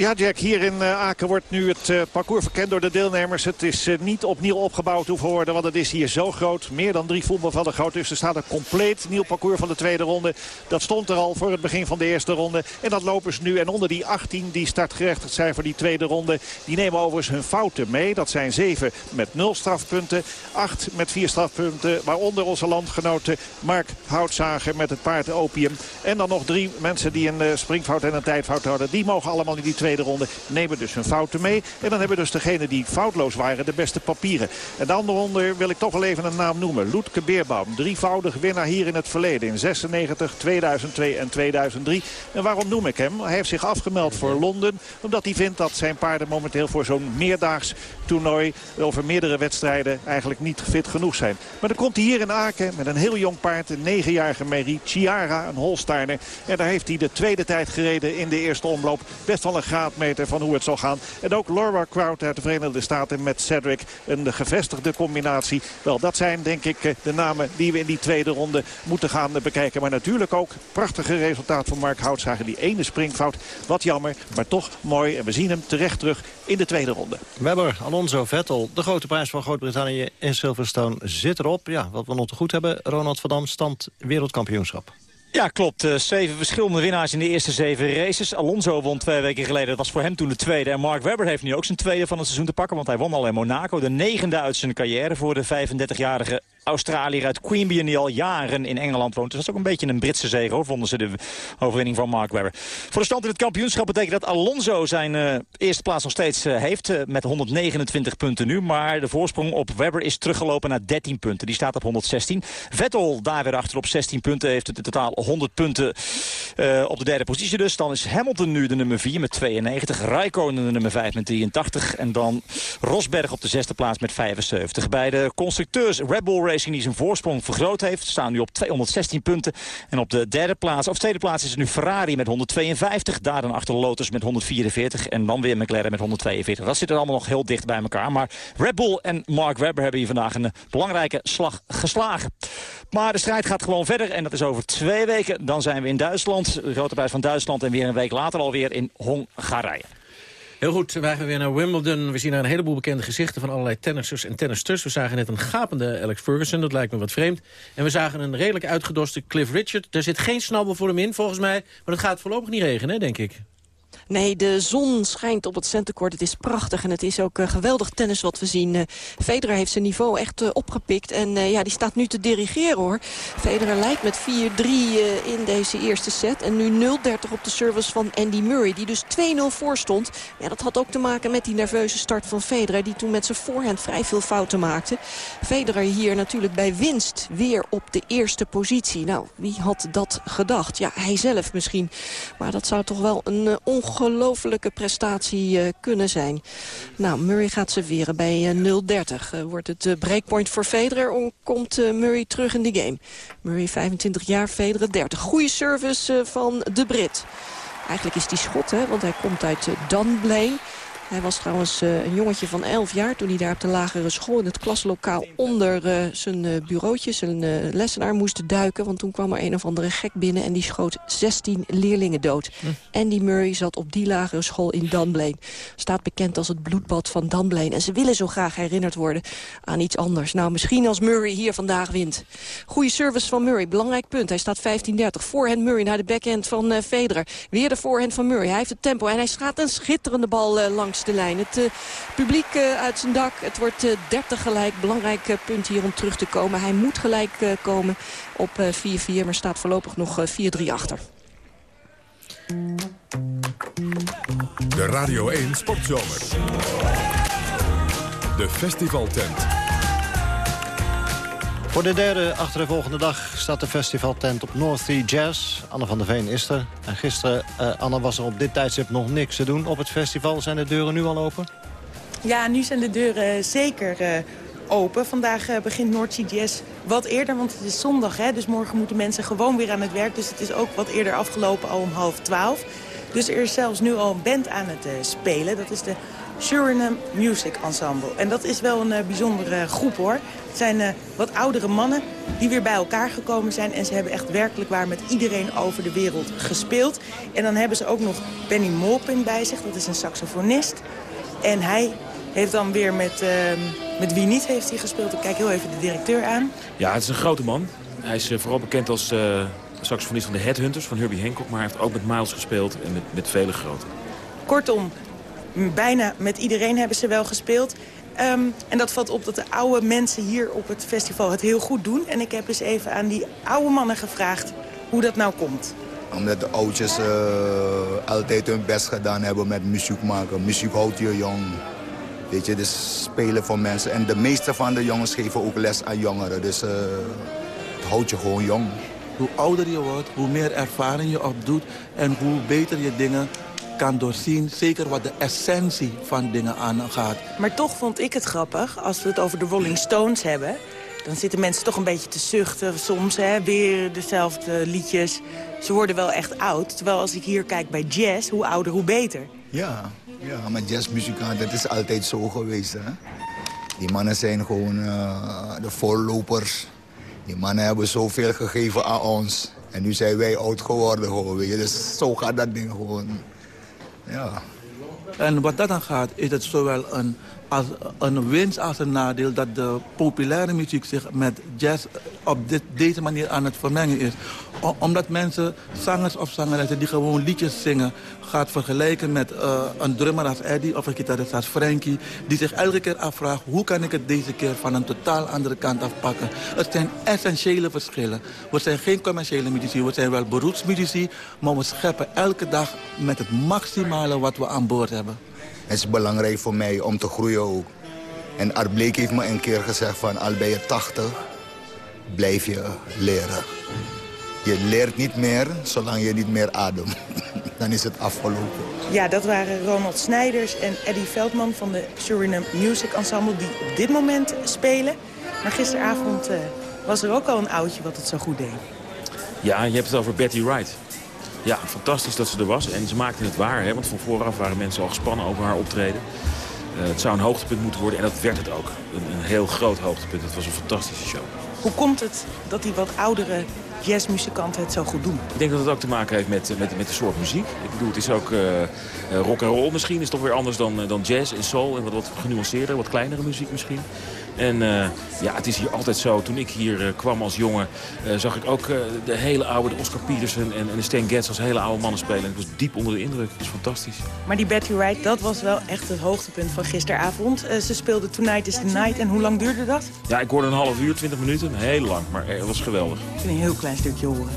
Ja, Jack, hier in uh, Aken wordt nu het uh, parcours verkend door de deelnemers. Het is uh, niet opnieuw opgebouwd hoeven worden, want het is hier zo groot. Meer dan drie voetbalvelden groot. Dus er staat een compleet nieuw parcours van de tweede ronde. Dat stond er al voor het begin van de eerste ronde. En dat lopen ze nu. En onder die 18 die startgerechtigd zijn voor die tweede ronde... die nemen overigens hun fouten mee. Dat zijn zeven met nul strafpunten. Acht met vier strafpunten. Waaronder onze landgenoten Mark Houtzager met het paard Opium. En dan nog drie mensen die een springfout en een tijdfout hadden. Die mogen allemaal in die tweede ronde nemen dus hun fouten mee. En dan hebben dus degenen die foutloos waren de beste papieren. En dan onder wil ik toch wel even een naam noemen. Loetke Beerbaum, drievoudig winnaar hier in het verleden. In 96, 2002 en 2003. En waarom noem ik hem? Hij heeft zich afgemeld voor Londen. Omdat hij vindt dat zijn paarden momenteel voor zo'n meerdaags toernooi... over meerdere wedstrijden eigenlijk niet fit genoeg zijn. Maar dan komt hij hier in Aken met een heel jong paard. Een negenjarige Mary Chiara, een Holsteiner. En daar heeft hij de tweede tijd gereden in de eerste omloop. Best wel een graadmeter van hoe het zal gaan. En ook Laura Crowd uit de Verenigde Staten met Cedric. Een gevestigde combinatie. Wel, dat zijn denk ik eh, de namen die we in die tweede ronde moeten gaan bekijken. Maar natuurlijk ook prachtige resultaat van Mark Houtzager. Die ene springfout. Wat jammer, maar toch mooi. En we zien hem terecht terug in de tweede ronde. Webber, Alonso, Vettel. De grote prijs van Groot-Brittannië in Silverstone zit erop. Ja, wat we nog te goed hebben. Ronald van Dam, stand wereldkampioenschap. Ja, klopt. Uh, zeven verschillende winnaars in de eerste zeven races. Alonso won twee weken geleden. Dat was voor hem toen de tweede. En Mark Webber heeft nu ook zijn tweede van het seizoen te pakken. Want hij won al in Monaco. De negende uit zijn carrière voor de 35-jarige Australiër uit Queanbeyan die al jaren in Engeland woont. Dus dat is ook een beetje een Britse zege, hoor, vonden ze de overwinning van Mark Webber. Voor de stand in het kampioenschap betekent dat Alonso zijn uh, eerste plaats nog steeds uh, heeft. Uh, met 129 punten nu. Maar de voorsprong op Webber is teruggelopen naar 13 punten. Die staat op 116. Vettel daar weer achter op 16 punten. Heeft in totaal 100 punten op de derde positie dus. Dan is Hamilton nu de nummer 4 met 92. Raikkonen de nummer 5 met 83. En dan Rosberg op de zesde plaats met 75. Bij de constructeurs Red Bull Racing die zijn voorsprong vergroot heeft. Staan nu op 216 punten. En op de derde plaats, of tweede plaats is het nu Ferrari met 152. Daar dan achter Lotus met 144. En dan weer McLaren met 142. Dat zit er allemaal nog heel dicht bij elkaar. Maar Red Bull en Mark Webber hebben hier vandaag een belangrijke slag geslagen. Maar de strijd gaat gewoon verder. En dat is over twee weken. Dan zijn we in Duitsland. De grote prijs van Duitsland. En weer een week later alweer in Hongarije. Heel goed, wij gaan weer naar Wimbledon. We zien daar een heleboel bekende gezichten van allerlei tennissers en tennisters. We zagen net een gapende Alex Ferguson, dat lijkt me wat vreemd. En we zagen een redelijk uitgedoste Cliff Richard. Er zit geen snabbel voor hem in, volgens mij. Maar het gaat voorlopig niet regenen, denk ik. Nee, de zon schijnt op het centercourt. Het is prachtig en het is ook uh, geweldig tennis wat we zien. Uh, Federer heeft zijn niveau echt uh, opgepikt. En ja, die staat nu te dirigeren hoor. Federer lijkt met 4-3 in deze eerste set. En nu 0-30 op de service van Andy Murray. Die dus 2-0 voor stond. Ja, dat had ook te maken met die nerveuze start van Federer. Die toen met zijn voorhand vrij veel fouten maakte. Federer hier natuurlijk bij winst weer op de eerste positie. Nou, wie had dat gedacht? Ja, hij zelf misschien. Maar dat zou toch wel een ongelooflijk ongelofelijke prestatie uh, kunnen zijn. Nou, Murray gaat serveren bij uh, 0-30. Uh, wordt het breakpoint voor Federer komt Murray terug in de game. Murray 25 jaar, Federer 30. Goede service van de Brit. Eigenlijk is die schot, hè, want hij komt uit Dunblane. Hij was trouwens uh, een jongetje van 11 jaar toen hij daar op de lagere school in het klaslokaal onder uh, zijn uh, bureautje, zijn lessenaar moest duiken. Want toen kwam er een of andere gek binnen en die schoot 16 leerlingen dood. Hm. Andy Murray zat op die lagere school in Dunblane. Staat bekend als het bloedbad van Dunblane. En ze willen zo graag herinnerd worden aan iets anders. Nou, misschien als Murray hier vandaag wint. Goede service van Murray, belangrijk punt. Hij staat 15-30. Voorhand Murray naar de backhand van Federer. Weer de voorhand van Murray. Hij heeft het tempo en hij slaat een schitterende bal langs lijn. Het uh, publiek uh, uit zijn dak. Het wordt uh, 30 gelijk. Belangrijk punt hier om terug te komen. Hij moet gelijk komen op 4-4. maar staat voorlopig nog 4-3 achter. De Radio 1 Sportzomer. De festivaltent. Voor de derde achtereenvolgende dag staat de festivaltent op North Sea Jazz. Anne van der Veen is er. En gisteren, uh, Anne, was er op dit tijdstip nog niks te doen op het festival. Zijn de deuren nu al open? Ja, nu zijn de deuren zeker uh, open. Vandaag begint North Sea Jazz wat eerder, want het is zondag. Hè? Dus morgen moeten mensen gewoon weer aan het werk. Dus het is ook wat eerder afgelopen, al om half twaalf. Dus er is zelfs nu al een band aan het spelen. Dat is de Suriname Music Ensemble. En dat is wel een bijzondere groep hoor. Het zijn uh, wat oudere mannen die weer bij elkaar gekomen zijn. En ze hebben echt werkelijk waar met iedereen over de wereld gespeeld. En dan hebben ze ook nog Benny Molpin bij zich. Dat is een saxofonist. En hij heeft dan weer met, uh, met wie niet heeft hij gespeeld. Ik kijk heel even de directeur aan. Ja, het is een grote man. Hij is vooral bekend als saxofonist van de Headhunters van Herbie Hancock. Maar hij heeft ook met Miles gespeeld en met, met vele grote. Kortom, bijna met iedereen hebben ze wel gespeeld. Um, en dat valt op dat de oude mensen hier op het festival het heel goed doen. En ik heb eens even aan die oude mannen gevraagd hoe dat nou komt. Omdat de oudjes uh, altijd hun best gedaan hebben met muziek maken. Muziek houdt je jong. Weet je, dus spelen voor mensen. En de meeste van de jongens geven ook les aan jongeren. Dus uh, het houdt je gewoon jong. Hoe ouder je wordt, hoe meer ervaring je opdoet... en hoe beter je dingen kan doorzien. Zeker wat de essentie van dingen aangaat. Maar toch vond ik het grappig, als we het over de Rolling Stones hebben... dan zitten mensen toch een beetje te zuchten soms. Hè? Weer dezelfde liedjes. Ze worden wel echt oud. Terwijl als ik hier kijk bij jazz, hoe ouder, hoe beter. Ja, ja maar jazzmuzikant, dat is altijd zo geweest. Hè? Die mannen zijn gewoon uh, de voorlopers. Die mannen hebben zoveel gegeven aan ons. En nu zijn wij oud geworden. Gewoon, weet je. Dus zo gaat dat ding gewoon. Ja. En wat dat dan gaat, is het zowel een, als, een winst als een nadeel... dat de populaire muziek zich met jazz op dit, deze manier aan het vermengen is. Omdat mensen, zangers of zangeressen die gewoon liedjes zingen... gaat vergelijken met uh, een drummer als Eddie of een gitarist als Frankie... die zich elke keer afvraagt, hoe kan ik het deze keer van een totaal andere kant afpakken? Het zijn essentiële verschillen. We zijn geen commerciële muzici, we zijn wel beroepsmuzici... maar we scheppen elke dag met het maximale wat we aan boord hebben. Het is belangrijk voor mij om te groeien ook. En Art Bleek heeft me een keer gezegd van al ben je 80, blijf je leren. Je leert niet meer zolang je niet meer ademt. Dan is het afgelopen. Ja, dat waren Ronald Snijders en Eddie Veldman van de Suriname Music Ensemble... die op dit moment spelen. Maar gisteravond uh, was er ook al een oudje wat het zo goed deed. Ja, je hebt het over Betty Wright. Ja, fantastisch dat ze er was. En ze maakte het waar, hè, want van vooraf waren mensen al gespannen over haar optreden. Uh, het zou een hoogtepunt moeten worden en dat werd het ook. Een, een heel groot hoogtepunt. Het was een fantastische show. Hoe komt het dat die wat oudere jazzmuzikanten het zo goed doen? Ik denk dat het ook te maken heeft met, met, met de soort muziek. Ik bedoel, het is ook uh, rock en roll misschien. is toch weer anders dan, dan jazz en soul. En wat, wat genuanceerder, wat kleinere muziek misschien. En uh, ja, het is hier altijd zo. Toen ik hier uh, kwam als jongen, uh, zag ik ook de hele oude de Oscar Peterson en, en de Stan Getz als hele oude mannen spelen. En ik was diep onder de indruk. Het is fantastisch. Maar die Betty Wright, dat was wel echt het hoogtepunt van gisteravond. ze speelde Tonight is the Night. En hoe lang duurde dat? Ja, ik hoorde een half uur, twintig minuten. Heel lang, maar het was geweldig. Ik wil een heel klein stukje horen.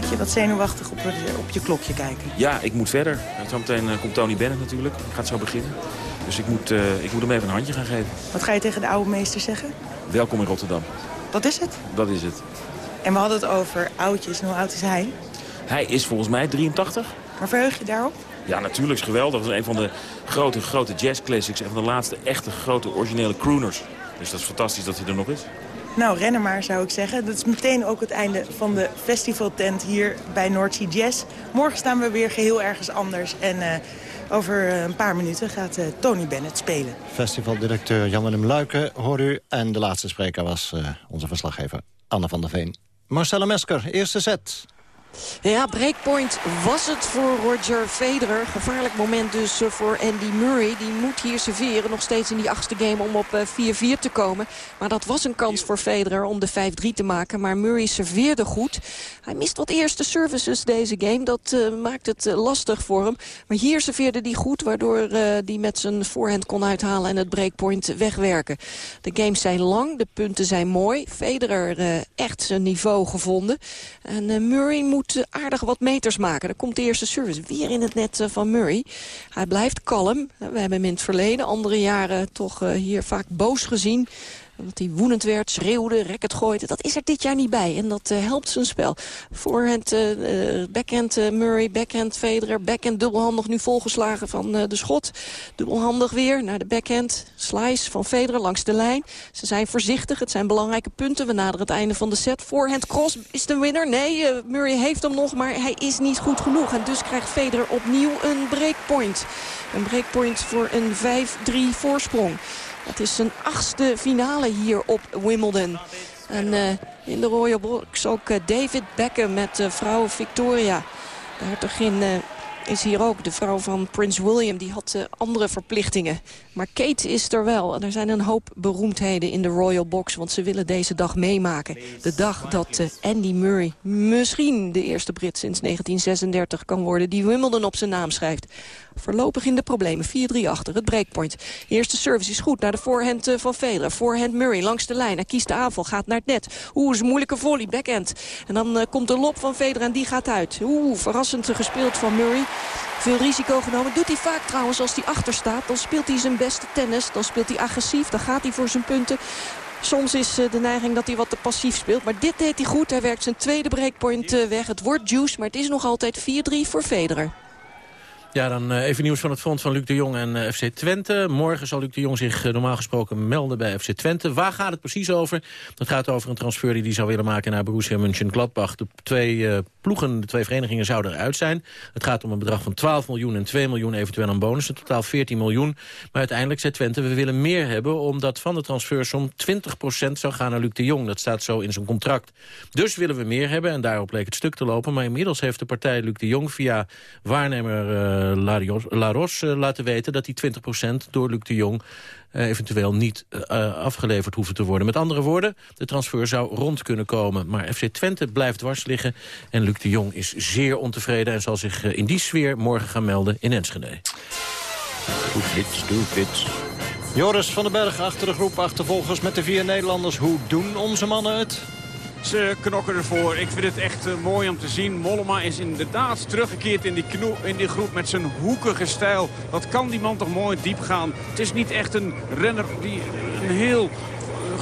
Wat zenuwachtig op, op je klokje kijken. Ja, ik moet verder. Zometeen uh, komt Tony Bennett natuurlijk. Ik gaat zo beginnen. Dus ik moet, uh, ik moet hem even een handje gaan geven. Wat ga je tegen de oude meester zeggen? Welkom in Rotterdam. Dat is het? Dat is het. En we hadden het over oudjes. En hoe oud is hij? Hij is volgens mij 83. Maar verheug je daarop? Ja, natuurlijk is geweldig. Dat is een van de grote, grote jazzclassics. Een van de laatste echte grote originele crooners. Dus dat is fantastisch dat hij er nog is. Nou, rennen maar, zou ik zeggen. Dat is meteen ook het einde van de festivaltent hier bij Noordzee Jazz. Morgen staan we weer geheel ergens anders. En uh, over een paar minuten gaat uh, Tony Bennett spelen. Festivaldirecteur Jan-Willem Luiken hoor u. En de laatste spreker was onze verslaggever Anne van der Veen. Marcella Mesker, eerste set. Ja, breakpoint was het voor Roger Federer. Gevaarlijk moment dus eh, voor Andy Murray. Die moet hier serveren, nog steeds in die achtste game om op eh, 4-4 te komen. Maar dat was een kans voor Federer om de 5-3 te maken. Maar Murray serveerde goed. Hij mist wat eerste services deze game. Dat eh, maakt het eh, lastig voor hem. Maar hier serveerde hij goed, waardoor hij met zijn voorhand kon uithalen en het breakpoint wegwerken. De games zijn lang, de punten zijn mooi. Federer eh, echt zijn niveau gevonden. En eh, Murray moet eh, aardig wat meters maken. Dan komt de eerste service weer in het net eh, van Murray. Hij blijft kalm. We hebben hem in het verleden, andere jaren, toch eh, hier vaak boos gezien. Dat hij woedend werd, schreeuwde, racket gooide. Dat is er dit jaar niet bij. En dat eh, helpt zijn spel. Voorhand, eh, eh, backhand Murray, backhand Federer. Backhand dubbelhandig nu volgeslagen van de schot. Dubbelhandig weer naar de backhand. Slice van Federer langs de lijn. Ze zijn voorzichtig. Het zijn belangrijke punten. We naderen het einde van de set. Voorhand cross is de winner. Nee, Murray heeft hem nog, maar hij is niet goed genoeg. En dus krijgt Federer opnieuw een breakpoint. Een breakpoint voor een 5-3 voorsprong. Het is zijn achtste finale hier op Wimbledon. En eh, in de Royal Box ook eh, David Beckham met uh, vrouw Victoria. De hertogin is hier ook, de vrouw van Prins William. Die had andere verplichtingen. Maar Kate is er wel. En er zijn een hoop beroemdheden in de Royal Box. Want ze willen deze dag meemaken. De dag dat eh, Andy Murray misschien de eerste Brit sinds 1936 kan worden... die Wimbledon op zijn naam schrijft. Voorlopig in de problemen. 4-3 achter, het breakpoint. Eerste service is goed naar de voorhand eh, van Federer. Voorhand Murray langs de lijn. Hij kiest de aanval, gaat naar het net. Oeh, is een moeilijke volley, backhand. En dan eh, komt de lop van Federer en die gaat uit. Oeh, verrassend gespeeld van Murray. Veel risico genomen. Doet hij vaak trouwens als hij achter staat. Dan speelt hij zijn beste tennis. Dan speelt hij agressief. Dan gaat hij voor zijn punten. Soms is eh, de neiging dat hij wat te passief speelt. Maar dit deed hij goed. Hij werkt zijn tweede breakpoint eh, weg. Het wordt juice, maar het is nog altijd 4-3 voor Federer. Ja, dan eh, even nieuws van het front van Luc de Jong en eh, FC Twente. Morgen zal Luc de Jong zich eh, normaal gesproken melden bij FC Twente. Waar gaat het precies over? Het gaat over een transfer die hij zou willen maken naar Borussia Mönchengladbach. De twee ploegen, de twee verenigingen zouden eruit zijn. Het gaat om een bedrag van 12 miljoen en 2 miljoen eventueel aan bonus. In totaal 14 miljoen. Maar uiteindelijk zei Twente, we willen meer hebben... omdat van de transfersom 20% zou gaan naar Luc de Jong. Dat staat zo in zijn contract. Dus willen we meer hebben en daarop leek het stuk te lopen. Maar inmiddels heeft de partij Luc de Jong via waarnemer Larios- Laros eh, laten weten... dat die 20% door Luc de Jong eh, eventueel niet eh, afgeleverd hoeven te worden. Met andere woorden, de transfer zou rond kunnen komen. Maar FC Twente blijft dwars liggen. En Luc de Jong is zeer ontevreden... en zal zich eh, in die sfeer morgen gaan melden in Enschede. Doe doe Joris van den Berg achter de groep achtervolgers met de vier Nederlanders. Hoe doen onze mannen het? Ze knokken ervoor. Ik vind het echt eh, mooi om te zien. Mollema is inderdaad teruggekeerd in die, in die groep met zijn hoekige stijl. Wat kan die man toch mooi diep gaan. Het is niet echt een renner die een heel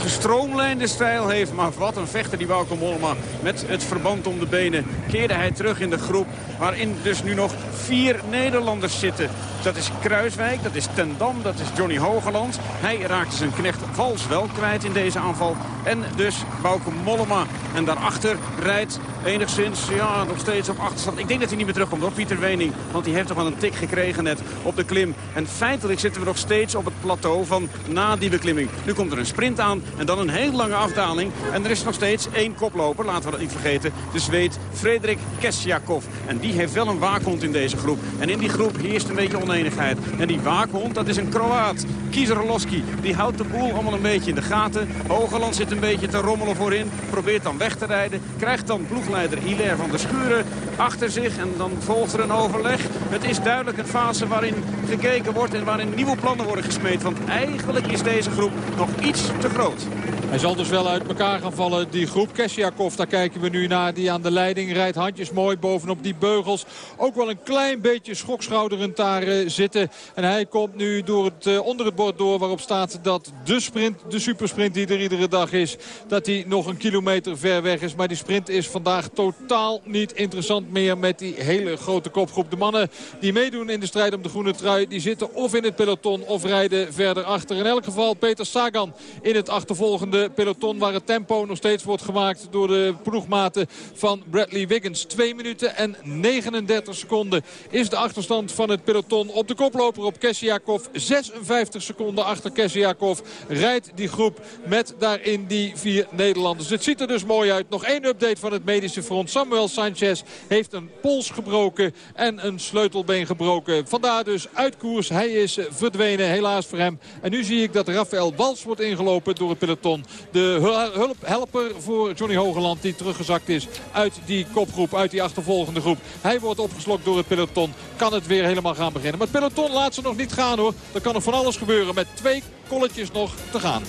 gestroomlijnde stijl heeft. Maar wat een vechter die Wouter Mollema. Met het verband om de benen keerde hij terug in de groep. Waarin dus nu nog vier Nederlanders zitten. Dat is Kruiswijk, dat is Tendam, dat is Johnny Hogeland. Hij raakte zijn knecht vals wel kwijt in deze aanval. En dus Bauke Mollema. En daarachter rijdt enigszins, ja, nog steeds op achterstand. Ik denk dat hij niet meer terugkomt hoor, Pieter Wening. Want die heeft toch wel een tik gekregen net op de klim. En feitelijk zitten we nog steeds op het plateau van na die beklimming. Nu komt er een sprint aan en dan een hele lange afdaling. En er is nog steeds één koploper, laten we dat niet vergeten. De Zweed Frederik Kesjakov. En die heeft wel een waakhond in deze groep. En in die groep heerst een beetje oneenigheid. En die waakhond, dat is een Kroaat. Kieserlowski, die houdt de boel allemaal een beetje in de gaten. Hogeland zit een beetje te rommelen voorin. Probeert dan weg te rijden. Krijgt dan ploegleider Hilaire van der Schuren achter zich. En dan volgt er een overleg. Het is duidelijk een fase waarin gekeken wordt en waarin nieuwe plannen worden gesmeed. Want eigenlijk is deze groep nog iets te groot. out. Hij zal dus wel uit elkaar gaan vallen, die groep. Kesjakov, daar kijken we nu naar, die aan de leiding rijdt. Handjes mooi bovenop die beugels. Ook wel een klein beetje schokschouderend daar eh, zitten. En hij komt nu door het, eh, onder het bord door waarop staat dat de sprint, de supersprint die er iedere dag is, dat die nog een kilometer ver weg is. Maar die sprint is vandaag totaal niet interessant meer met die hele grote kopgroep. De mannen die meedoen in de strijd om de groene trui, die zitten of in het peloton of rijden verder achter. In elk geval Peter Sagan in het achtervolgende peloton waar het tempo nog steeds wordt gemaakt door de ploegmaten van Bradley Wiggins. 2 minuten en 39 seconden is de achterstand van het peloton op de koploper op Kessiakov. 56 seconden achter Kessiakov rijdt die groep met daarin die vier Nederlanders. Het ziet er dus mooi uit. Nog één update van het medische front. Samuel Sanchez heeft een pols gebroken en een sleutelbeen gebroken. Vandaar dus uit koers. Hij is verdwenen, helaas voor hem. En nu zie ik dat Rafael Wals wordt ingelopen door het peloton. De hulp, helper voor Johnny Hogeland die teruggezakt is uit die kopgroep, uit die achtervolgende groep. Hij wordt opgeslokt door het peloton. Kan het weer helemaal gaan beginnen. Maar het peloton laat ze nog niet gaan hoor. Er kan er van alles gebeuren met twee kolletjes nog te gaan.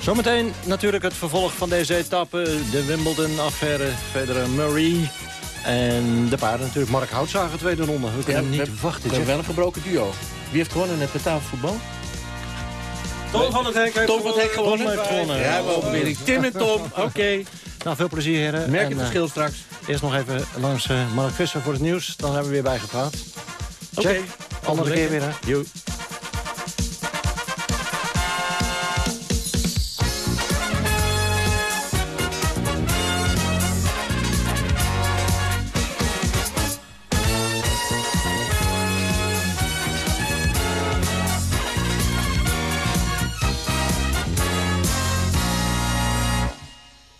Zometeen natuurlijk het vervolg van deze etappe. De Wimbledon-affaire, Federer Murray. En de paarden natuurlijk. Mark Houtzager, tweede ronde. We kunnen hem niet we, wachten. We hebben wel een gebroken duo. Wie heeft gewonnen net met tafelvoetbal? Tom van het Hek heeft Tom van het Hek gewonnen. Tom heeft gewonnen. Ja, we weer. Tim en Tom. Oké. Nou, veel plezier heren. Merk het eh, verschil straks. Eerst nog even langs eh, Mark Visser voor het nieuws. Dan hebben we weer bijgepraat. Oké. Andere keer weer, hè.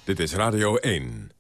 Dit is Radio 1.